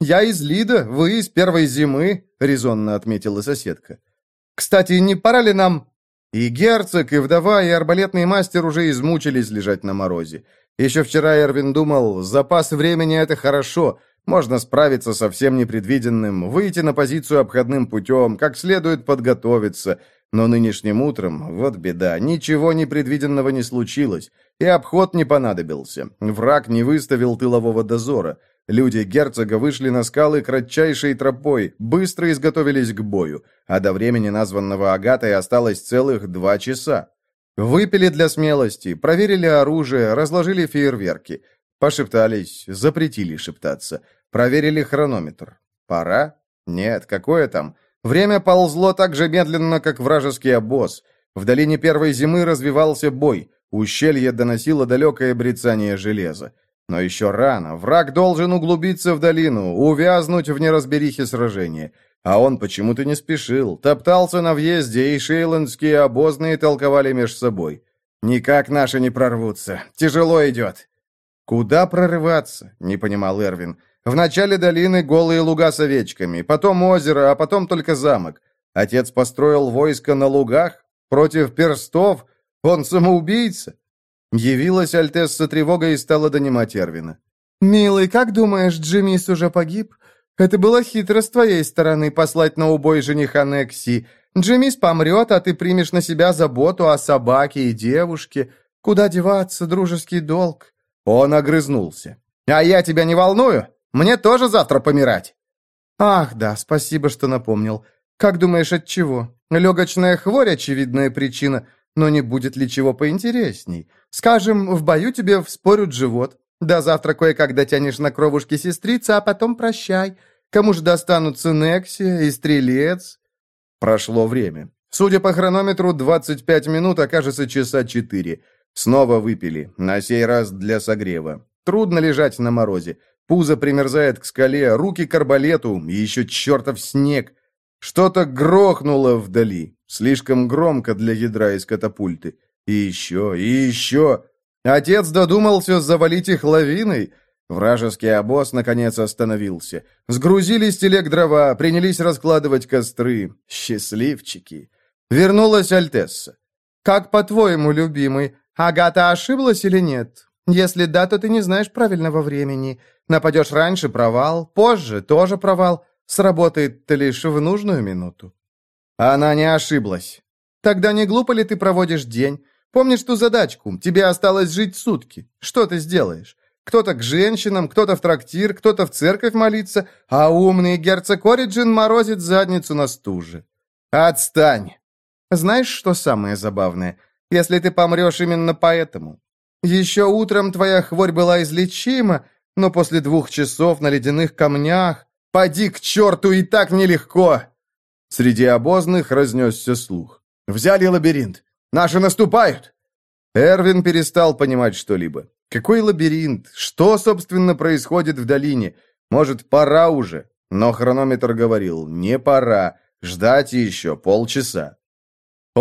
«Я из Лида, вы из первой зимы», — резонно отметила соседка. «Кстати, не пора ли нам...» И герцог, и вдова, и арбалетный мастер уже измучились лежать на морозе. Еще вчера Эрвин думал, запас времени — это хорошо, можно справиться со всем непредвиденным, выйти на позицию обходным путем, как следует подготовиться. Но нынешним утром, вот беда, ничего непредвиденного не случилось, и обход не понадобился. Враг не выставил тылового дозора. Люди герцога вышли на скалы кратчайшей тропой, быстро изготовились к бою, а до времени названного Агатой осталось целых два часа. Выпили для смелости, проверили оружие, разложили фейерверки. Пошептались, запретили шептаться. Проверили хронометр. Пора? Нет, какое там? Время ползло так же медленно, как вражеский обоз. В долине первой зимы развивался бой. Ущелье доносило далекое брецание железа. Но еще рано. Враг должен углубиться в долину, увязнуть в неразберихе сражения. А он почему-то не спешил. Топтался на въезде, и шейландские обозные толковали меж собой. «Никак наши не прорвутся. Тяжело идет». «Куда прорываться?» — не понимал Эрвин. «В начале долины голые луга с овечками, потом озеро, а потом только замок. Отец построил войско на лугах? Против перстов? Он самоубийца?» Явилась Альтесса тревогой и стала донимать Эрвина. «Милый, как думаешь, Джимис уже погиб? Это было хитро с твоей стороны послать на убой жениха Некси. Джимис помрет, а ты примешь на себя заботу о собаке и девушке. Куда деваться, дружеский долг?» Он огрызнулся. «А я тебя не волную? Мне тоже завтра помирать!» «Ах, да, спасибо, что напомнил. Как думаешь, от чего? Легочная хворь – очевидная причина, но не будет ли чего поинтересней? Скажем, в бою тебе вспорют живот. До завтра кое-как дотянешь на кровушке сестрица, а потом прощай. Кому же достанутся Нексия и Стрелец?» Прошло время. Судя по хронометру, 25 минут, окажется часа 4. Снова выпили, на сей раз для согрева. Трудно лежать на морозе. Пузо примерзает к скале, руки к арбалету, и еще чертов снег. Что-то грохнуло вдали, слишком громко для ядра из катапульты. И еще, и еще. Отец додумался завалить их лавиной. Вражеский обоз, наконец, остановился. Сгрузили с телег дрова, принялись раскладывать костры. Счастливчики. Вернулась Альтесса. «Как по-твоему, любимый, Агата ошиблась или нет? Если да, то ты не знаешь правильного времени. Нападешь раньше – провал, позже – тоже провал. Сработает-то лишь в нужную минуту». Она не ошиблась. Тогда не глупо ли ты проводишь день? Помнишь ту задачку? Тебе осталось жить сутки. Что ты сделаешь? Кто-то к женщинам, кто-то в трактир, кто-то в церковь молиться, а умный герцог Ориджин морозит задницу на стуже. Отстань! Знаешь, что самое забавное? Если ты помрешь именно поэтому. Еще утром твоя хворь была излечима, но после двух часов на ледяных камнях... Поди к черту, и так нелегко!» Среди обозных разнесся слух. «Взяли лабиринт! Наши наступают!» Эрвин перестал понимать что-либо. Какой лабиринт? Что, собственно, происходит в долине? Может, пора уже? Но хронометр говорил, не пора, ждать еще полчаса.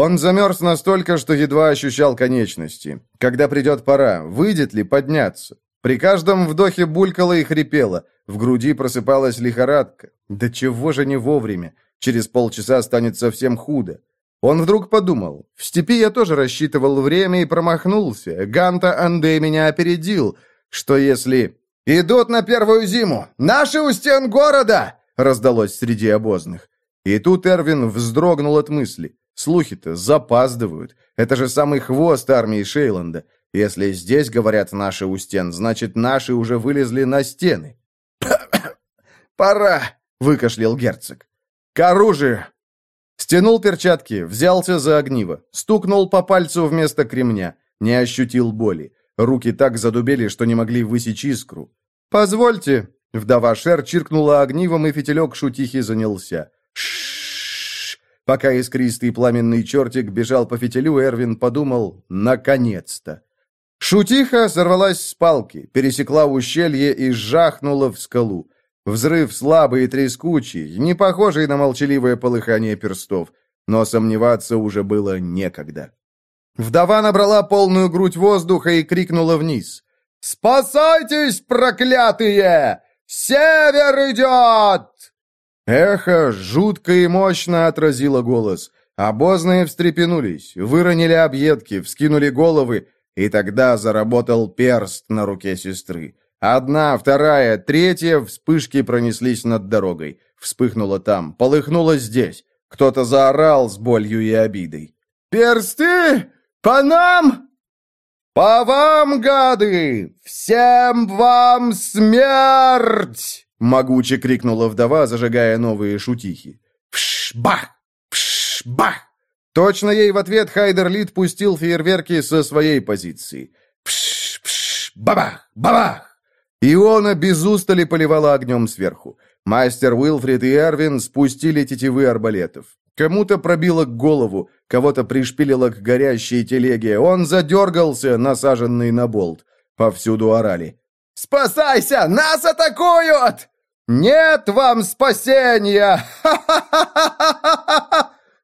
Он замерз настолько, что едва ощущал конечности. Когда придет пора, выйдет ли подняться? При каждом вдохе булькало и хрипело, в груди просыпалась лихорадка. Да чего же не вовремя? Через полчаса станет совсем худо. Он вдруг подумал, в степи я тоже рассчитывал время и промахнулся. Ганта Андей меня опередил. Что если... «Идут на первую зиму! Наши у стен города!» раздалось среди обозных. И тут Эрвин вздрогнул от мысли. Слухи-то запаздывают. Это же самый хвост армии Шейланда. Если здесь говорят «наши у стен», значит, наши уже вылезли на стены. [COUGHS] «Пора!» — выкашлял герцог. «К оружию!» Стянул перчатки, взялся за огниво, стукнул по пальцу вместо кремня, не ощутил боли. Руки так задубели, что не могли высечь искру. «Позвольте!» — вдова Шер чиркнула огнивом, и фитилек шутихи занялся. Шш! Пока искристый пламенный чертик бежал по фитилю, Эрвин подумал «наконец-то!» Шутиха сорвалась с палки, пересекла ущелье и сжахнула в скалу. Взрыв слабый и трескучий, не похожий на молчаливое полыхание перстов, но сомневаться уже было некогда. Вдова набрала полную грудь воздуха и крикнула вниз. «Спасайтесь, проклятые! Север идет!» Эхо жутко и мощно отразило голос. Обозные встрепенулись, выронили объедки, вскинули головы, и тогда заработал перст на руке сестры. Одна, вторая, третья вспышки пронеслись над дорогой. Вспыхнуло там, полыхнуло здесь. Кто-то заорал с болью и обидой. «Персты! По нам!» «По вам, гады! Всем вам смерть!» Могуче крикнула вдова, зажигая новые шутихи. «Пш-бах! Пш-бах!» Точно ей в ответ Хайдерлит пустил фейерверки со своей позиции. «Пш-пш! Бабах! Иона без устали поливала огнем сверху. Мастер Уилфрид и Эрвин спустили тетивы арбалетов. Кому-то пробило голову, кого-то пришпилило к горящей телеге. Он задергался, насаженный на болт. Повсюду орали. «Спасайся! Нас атакуют!» «Нет вам спасения!»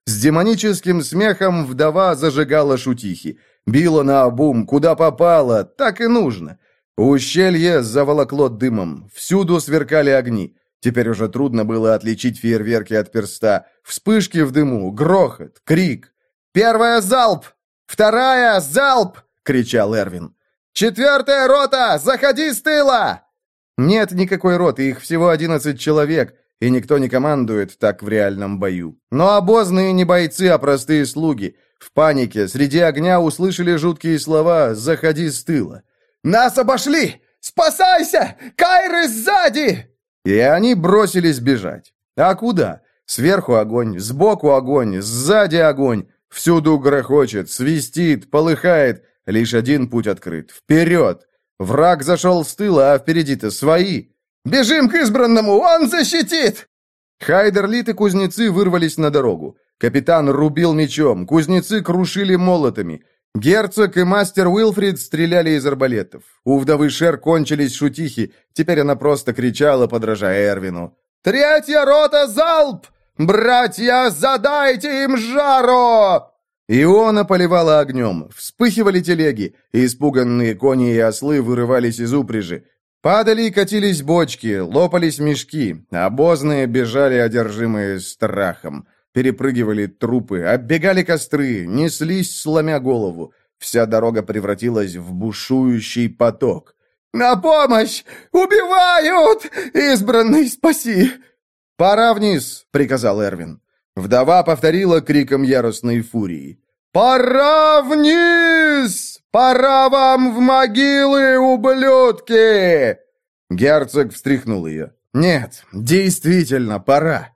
С демоническим смехом вдова зажигала шутихи. Била на обум, куда попало, так и нужно. Ущелье заволокло дымом, всюду сверкали огни. Теперь уже трудно было отличить фейерверки от перста. Вспышки в дыму, грохот, крик. «Первая залп! Вторая залп!» — кричал Эрвин. «Четвертая рота! Заходи с тыла!» Нет никакой роты, их всего одиннадцать человек, и никто не командует так в реальном бою. Но обозные не бойцы, а простые слуги. В панике среди огня услышали жуткие слова «Заходи с тыла». «Нас обошли! Спасайся! Кайры сзади!» И они бросились бежать. А куда? Сверху огонь, сбоку огонь, сзади огонь. Всюду грохочет, свистит, полыхает. Лишь один путь открыт. Вперед! Враг зашел с тыла, а впереди-то свои. «Бежим к избранному! Он защитит!» Хайдерлит и кузнецы вырвались на дорогу. Капитан рубил мечом, кузнецы крушили молотами. Герцог и мастер Уилфрид стреляли из арбалетов. У вдовы Шер кончились шутихи, теперь она просто кричала, подражая Эрвину. «Третья рота, залп! Братья, задайте им жару!» Иона поливала огнем, вспыхивали телеги, испуганные кони и ослы вырывались из упряжи. Падали и катились бочки, лопались мешки, обозные бежали, одержимые страхом. Перепрыгивали трупы, оббегали костры, неслись, сломя голову. Вся дорога превратилась в бушующий поток. «На помощь! Убивают! Избранный, спаси!» «Пора вниз!» — приказал Эрвин. Вдова повторила криком яростной фурии. «Пора вниз! Пора вам в могилы, ублюдки!» Герцог встряхнул ее. «Нет, действительно, пора!»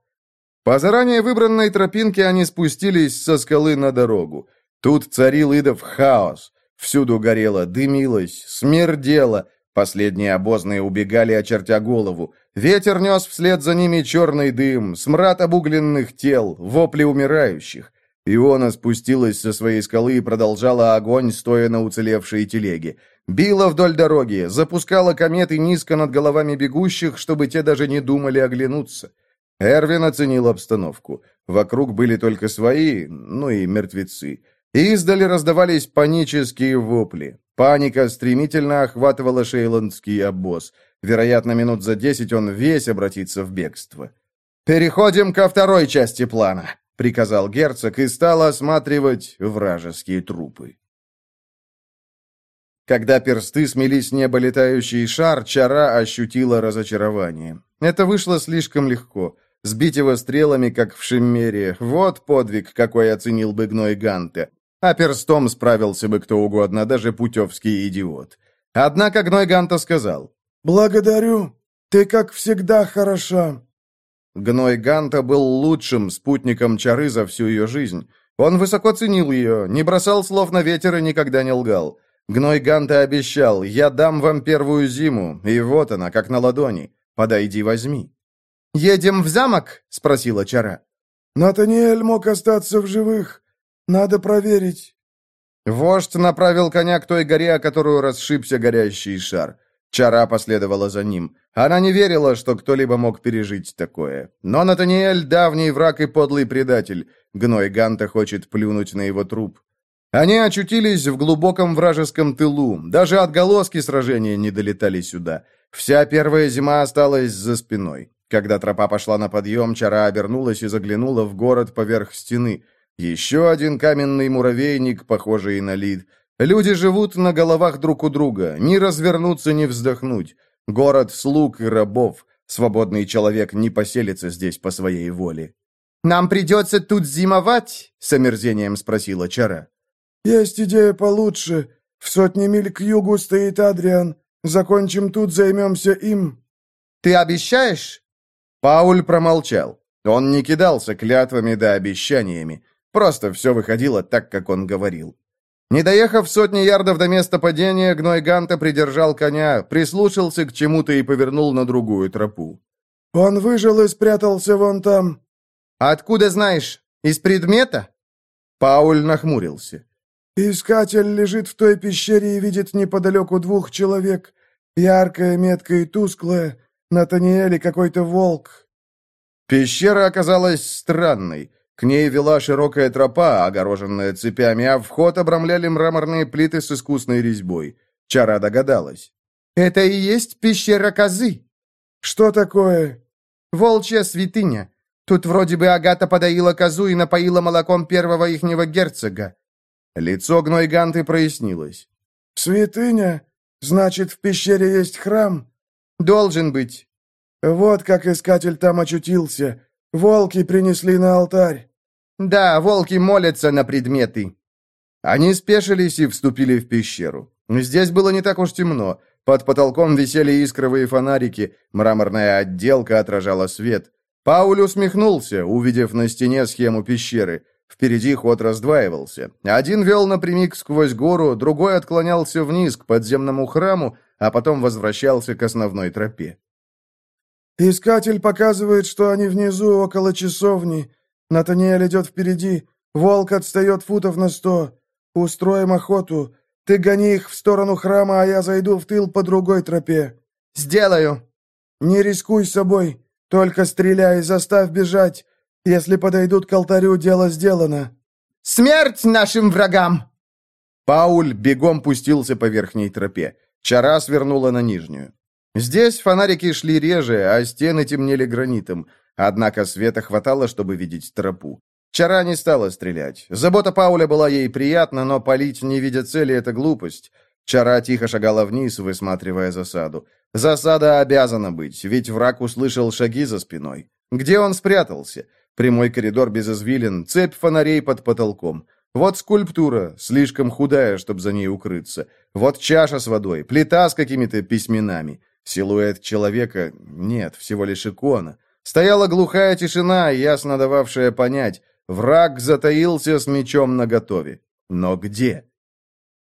По заранее выбранной тропинке они спустились со скалы на дорогу. Тут царил идов хаос. Всюду горело, дымилось, смердело. Последние обозные убегали, очертя голову. Ветер нес вслед за ними черный дым, смрад обугленных тел, вопли умирающих. Иона спустилась со своей скалы и продолжала огонь, стоя на уцелевшей телеге. Била вдоль дороги, запускала кометы низко над головами бегущих, чтобы те даже не думали оглянуться. Эрвин оценил обстановку. Вокруг были только свои, ну и мертвецы. Издали раздавались панические вопли. Паника стремительно охватывала шейландский обоз. Вероятно, минут за десять он весь обратится в бегство. «Переходим ко второй части плана», — приказал герцог и стал осматривать вражеские трупы. Когда персты смели с неба летающий шар, чара ощутила разочарование. Это вышло слишком легко. Сбить его стрелами, как в Шиммере, вот подвиг, какой оценил бы гной Ганте. А перстом справился бы кто угодно, даже путевский идиот. Однако гной Ганта сказал. «Благодарю. Ты, как всегда, хороша». Гной Ганта был лучшим спутником Чары за всю ее жизнь. Он высоко ценил ее, не бросал слов на ветер и никогда не лгал. Гной Ганта обещал, я дам вам первую зиму, и вот она, как на ладони. Подойди, возьми. «Едем в замок?» — спросила Чара. «Натаниэль мог остаться в живых. Надо проверить». Вождь направил коня к той горе, о которую расшибся горящий шар. Чара последовала за ним. Она не верила, что кто-либо мог пережить такое. Но Натаниэль — давний враг и подлый предатель. Гной Ганта хочет плюнуть на его труп. Они очутились в глубоком вражеском тылу. Даже отголоски сражения не долетали сюда. Вся первая зима осталась за спиной. Когда тропа пошла на подъем, Чара обернулась и заглянула в город поверх стены. Еще один каменный муравейник, похожий на лид. Люди живут на головах друг у друга, ни развернуться, ни вздохнуть. Город слуг и рабов. Свободный человек не поселится здесь по своей воле. «Нам придется тут зимовать?» — с омерзением спросила Чара. «Есть идея получше. В сотне миль к югу стоит Адриан. Закончим тут, займемся им». «Ты обещаешь?» Пауль промолчал. Он не кидался клятвами да обещаниями. Просто все выходило так, как он говорил. Не доехав сотни ярдов до места падения, Гной Ганта придержал коня, прислушался к чему-то и повернул на другую тропу. «Он выжил и спрятался вон там». «Откуда знаешь? Из предмета?» Пауль нахмурился. «Искатель лежит в той пещере и видит неподалеку двух человек. Яркая, меткая и тусклая. Натаниэль и какой-то волк». Пещера оказалась странной. К ней вела широкая тропа, огороженная цепями, а вход обрамляли мраморные плиты с искусной резьбой. Чара догадалась. «Это и есть пещера козы?» «Что такое?» «Волчья святыня. Тут вроде бы Агата подоила козу и напоила молоком первого ихнего герцога». Лицо Гнойганты прояснилось. «Святыня? Значит, в пещере есть храм?» «Должен быть». «Вот как искатель там очутился. Волки принесли на алтарь». «Да, волки молятся на предметы». Они спешились и вступили в пещеру. Здесь было не так уж темно. Под потолком висели искровые фонарики, мраморная отделка отражала свет. Пауль усмехнулся, увидев на стене схему пещеры. Впереди ход раздваивался. Один вел напрямик сквозь гору, другой отклонялся вниз к подземному храму, а потом возвращался к основной тропе. «Искатель показывает, что они внизу, около часовни. Натаниэль идет впереди. Волк отстает футов на сто. Устроим охоту. Ты гони их в сторону храма, а я зайду в тыл по другой тропе». «Сделаю». «Не рискуй собой. Только стреляй, заставь бежать. Если подойдут к алтарю, дело сделано». «Смерть нашим врагам!» Пауль бегом пустился по верхней тропе. Чара свернула на нижнюю. Здесь фонарики шли реже, а стены темнели гранитом. Однако света хватало, чтобы видеть тропу. Чара не стала стрелять. Забота Пауля была ей приятна, но палить, не видя цели, — это глупость. Чара тихо шагала вниз, высматривая засаду. Засада обязана быть, ведь враг услышал шаги за спиной. Где он спрятался? Прямой коридор без извилин, цепь фонарей под потолком. Вот скульптура, слишком худая, чтобы за ней укрыться. Вот чаша с водой, плита с какими-то письменами. Силуэт человека... Нет, всего лишь икона. Стояла глухая тишина, ясно дававшая понять. Враг затаился с мечом наготове. Но где?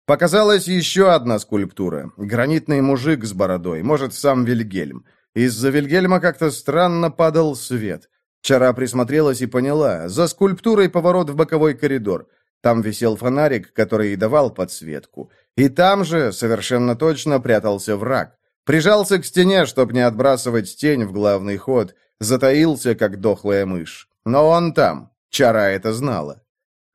Показалась еще одна скульптура. Гранитный мужик с бородой, может, сам Вильгельм. Из-за Вильгельма как-то странно падал свет. Чара присмотрелась и поняла. За скульптурой поворот в боковой коридор. Там висел фонарик, который и давал подсветку. И там же, совершенно точно, прятался враг. Прижался к стене, чтобы не отбрасывать тень в главный ход. Затаился, как дохлая мышь. Но он там. Чара это знала.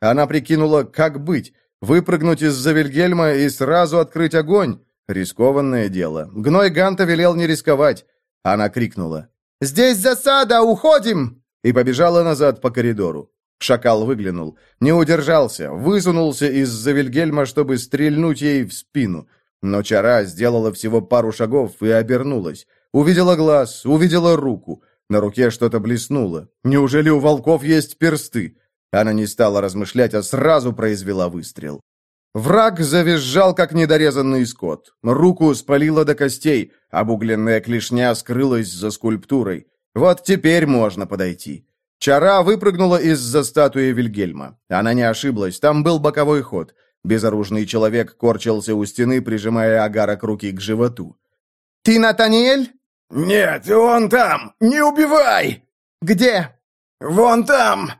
Она прикинула, как быть. Выпрыгнуть из-за Вильгельма и сразу открыть огонь? Рискованное дело. Гной Ганта велел не рисковать. Она крикнула. «Здесь засада! Уходим!» И побежала назад по коридору. Шакал выглянул. Не удержался, высунулся из-за Вильгельма, чтобы стрельнуть ей в спину. Но Чара сделала всего пару шагов и обернулась. Увидела глаз, увидела руку. На руке что-то блеснуло. Неужели у волков есть персты? Она не стала размышлять, а сразу произвела выстрел. Враг завизжал, как недорезанный скот. Руку спалило до костей, обугленная клешня скрылась за скульптурой. Вот теперь можно подойти. Чара выпрыгнула из-за статуи Вильгельма. Она не ошиблась, там был боковой ход. Безоружный человек корчился у стены, прижимая агарок руки к животу. «Ты Натаниэль?» «Нет, он там! Не убивай!» «Где?» «Вон там!»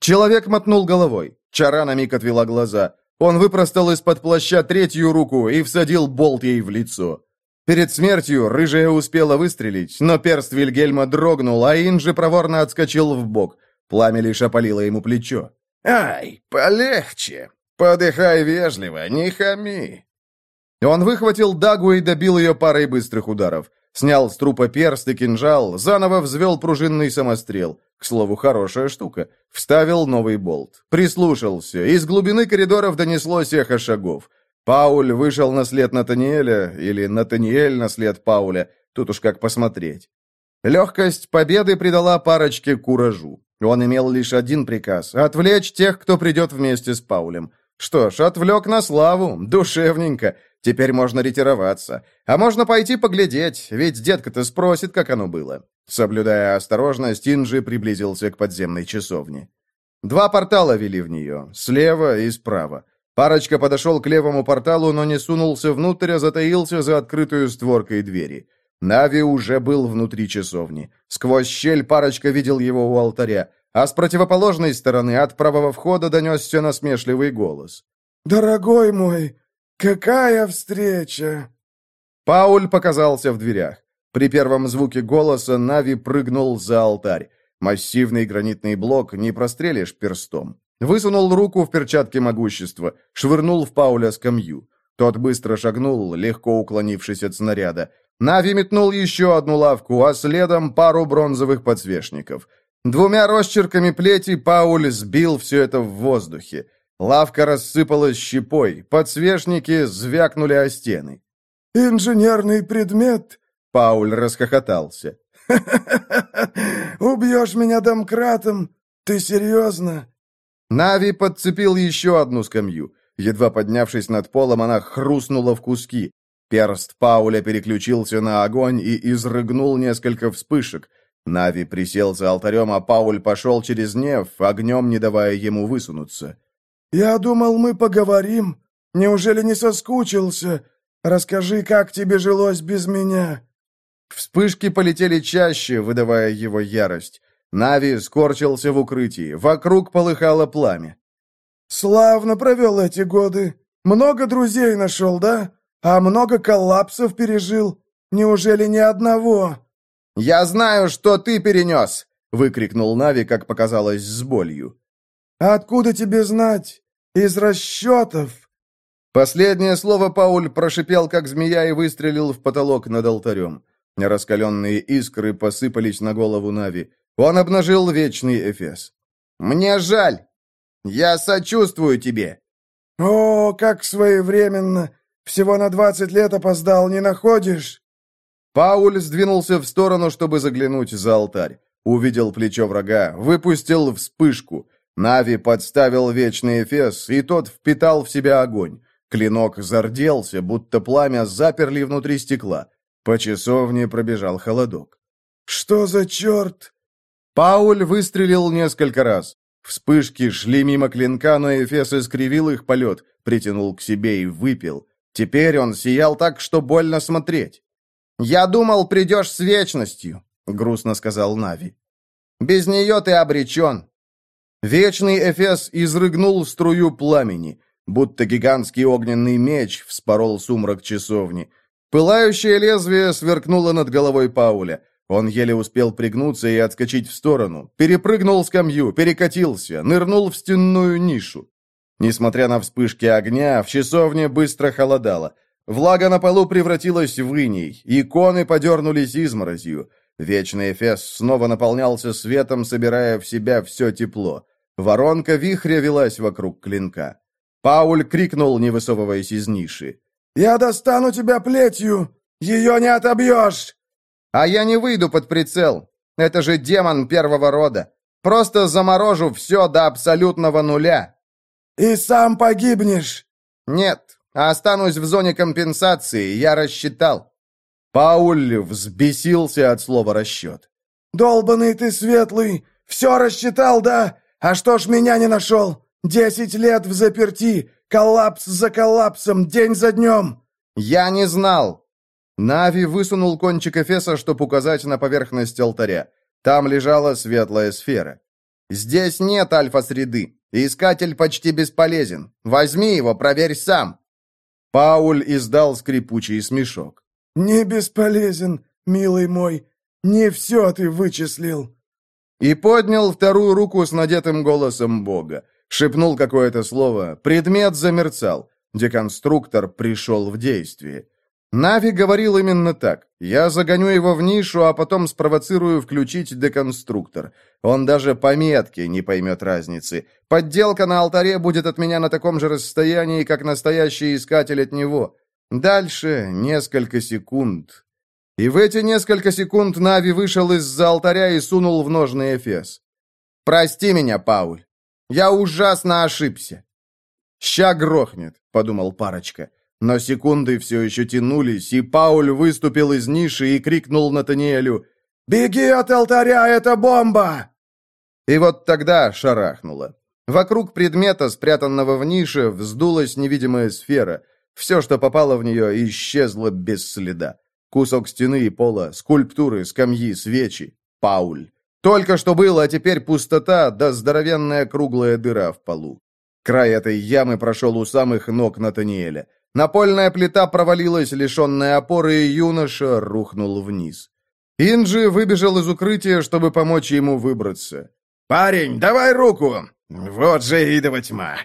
Человек мотнул головой. Чара на миг отвела глаза. Он выпростал из-под плаща третью руку и всадил болт ей в лицо. Перед смертью рыжая успела выстрелить, но перст Вильгельма дрогнул, а Инжи проворно отскочил в бок. Пламя лишь опалило ему плечо. «Ай, полегче! Подыхай вежливо, не хами!» Он выхватил дагу и добил ее парой быстрых ударов. Снял с трупа перст и кинжал, заново взвел пружинный самострел. К слову, хорошая штука. Вставил новый болт. Прислушался. Из глубины коридоров донеслось эхо шагов. Пауль вышел на след Натаниэля, или Натаниэль на след Пауля. Тут уж как посмотреть. Легкость победы придала парочке куражу. Он имел лишь один приказ — отвлечь тех, кто придет вместе с Паулем. Что ж, отвлек на славу, душевненько. Теперь можно ретироваться. А можно пойти поглядеть, ведь детка-то спросит, как оно было. Соблюдая осторожность, Инжи приблизился к подземной часовне. Два портала вели в нее, слева и справа. Парочка подошел к левому порталу, но не сунулся внутрь, а затаился за открытую створкой двери. Нави уже был внутри часовни. Сквозь щель парочка видел его у алтаря, а с противоположной стороны от правого входа донесся насмешливый голос. «Дорогой мой, какая встреча!» Пауль показался в дверях. При первом звуке голоса Нави прыгнул за алтарь. Массивный гранитный блок не прострелишь перстом. Высунул руку в перчатке могущества, швырнул в Пауля скамью. Тот быстро шагнул, легко уклонившись от снаряда. Нави метнул еще одну лавку, а следом пару бронзовых подсвечников. Двумя росчерками плети Пауль сбил все это в воздухе. Лавка рассыпалась щепой, подсвечники звякнули о стены. «Инженерный предмет?» Пауль расхохотался. Убьешь меня домкратом? Ты серьезно?» Нави подцепил еще одну скамью. Едва поднявшись над полом, она хрустнула в куски. Перст Пауля переключился на огонь и изрыгнул несколько вспышек. Нави присел за алтарем, а Пауль пошел через неф, огнем не давая ему высунуться. «Я думал, мы поговорим. Неужели не соскучился? Расскажи, как тебе жилось без меня?» Вспышки полетели чаще, выдавая его ярость. Нави скорчился в укрытии. Вокруг полыхало пламя. «Славно провел эти годы. Много друзей нашел, да? А много коллапсов пережил. Неужели ни одного?» «Я знаю, что ты перенес!» — выкрикнул Нави, как показалось, с болью. «Откуда тебе знать? Из расчетов!» Последнее слово Пауль прошипел, как змея, и выстрелил в потолок над алтарем. Раскаленные искры посыпались на голову Нави. Он обнажил вечный Эфес. «Мне жаль! Я сочувствую тебе!» «О, как своевременно! Всего на двадцать лет опоздал, не находишь?» Пауль сдвинулся в сторону, чтобы заглянуть за алтарь. Увидел плечо врага, выпустил вспышку. Нави подставил вечный Эфес, и тот впитал в себя огонь. Клинок зарделся, будто пламя заперли внутри стекла. По часовне пробежал холодок. «Что за черт?» Пауль выстрелил несколько раз. Вспышки шли мимо клинка, но Эфес искривил их полет, притянул к себе и выпил. Теперь он сиял так, что больно смотреть. «Я думал, придешь с вечностью», — грустно сказал Нави. «Без нее ты обречен». Вечный Эфес изрыгнул струю пламени, будто гигантский огненный меч вспорол сумрак часовни. Пылающее лезвие сверкнуло над головой Пауля. Он еле успел пригнуться и отскочить в сторону, перепрыгнул скамью, перекатился, нырнул в стенную нишу. Несмотря на вспышки огня, в часовне быстро холодало. Влага на полу превратилась в иней, иконы подернулись изморозью. Вечный Эфес снова наполнялся светом, собирая в себя все тепло. Воронка вихря велась вокруг клинка. Пауль крикнул, не высовываясь из ниши. «Я достану тебя плетью! Ее не отобьешь!» А я не выйду под прицел. Это же демон первого рода. Просто заморожу все до абсолютного нуля. И сам погибнешь. Нет, останусь в зоне компенсации, я рассчитал. Пауль взбесился от слова «расчет». «Долбанный ты светлый! Все рассчитал, да? А что ж меня не нашел? Десять лет в заперти, коллапс за коллапсом, день за днем!» «Я не знал!» Нави высунул кончик Эфеса, чтобы указать на поверхность алтаря. Там лежала светлая сфера. «Здесь нет альфа-среды. Искатель почти бесполезен. Возьми его, проверь сам». Пауль издал скрипучий смешок. «Не бесполезен, милый мой. Не все ты вычислил». И поднял вторую руку с надетым голосом Бога. Шепнул какое-то слово. Предмет замерцал. Деконструктор пришел в действие. Нави говорил именно так. Я загоню его в нишу, а потом спровоцирую включить деконструктор. Он даже по метке не поймет разницы. Подделка на алтаре будет от меня на таком же расстоянии, как настоящий искатель от него. Дальше несколько секунд. И в эти несколько секунд Нави вышел из-за алтаря и сунул в ножный Эфес. «Прости меня, Пауль. Я ужасно ошибся». «Ща грохнет», — подумал парочка. Но секунды все еще тянулись, и Пауль выступил из ниши и крикнул Натаниэлю «Беги от алтаря, это бомба!» И вот тогда шарахнуло. Вокруг предмета, спрятанного в нише, вздулась невидимая сфера. Все, что попало в нее, исчезло без следа. Кусок стены и пола, скульптуры, скамьи, свечи. Пауль. Только что было, а теперь пустота, да здоровенная круглая дыра в полу. Край этой ямы прошел у самых ног Натаниэля. Напольная плита провалилась, лишенная опоры, и юноша рухнул вниз. Инджи выбежал из укрытия, чтобы помочь ему выбраться. «Парень, давай руку! Вот же видова тьма!»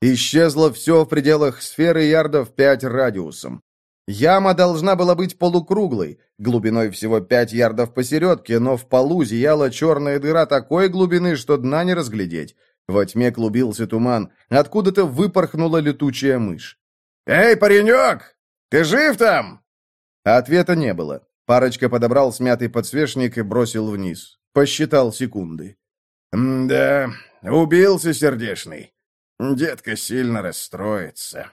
Исчезло все в пределах сферы ярдов пять радиусом. Яма должна была быть полукруглой, глубиной всего пять ярдов посередке, но в полу зияла черная дыра такой глубины, что дна не разглядеть. Во тьме клубился туман, откуда-то выпорхнула летучая мышь. «Эй, паренек! Ты жив там?» Ответа не было. Парочка подобрал смятый подсвечник и бросил вниз. Посчитал секунды. «Да, убился сердешный. Детка сильно расстроится».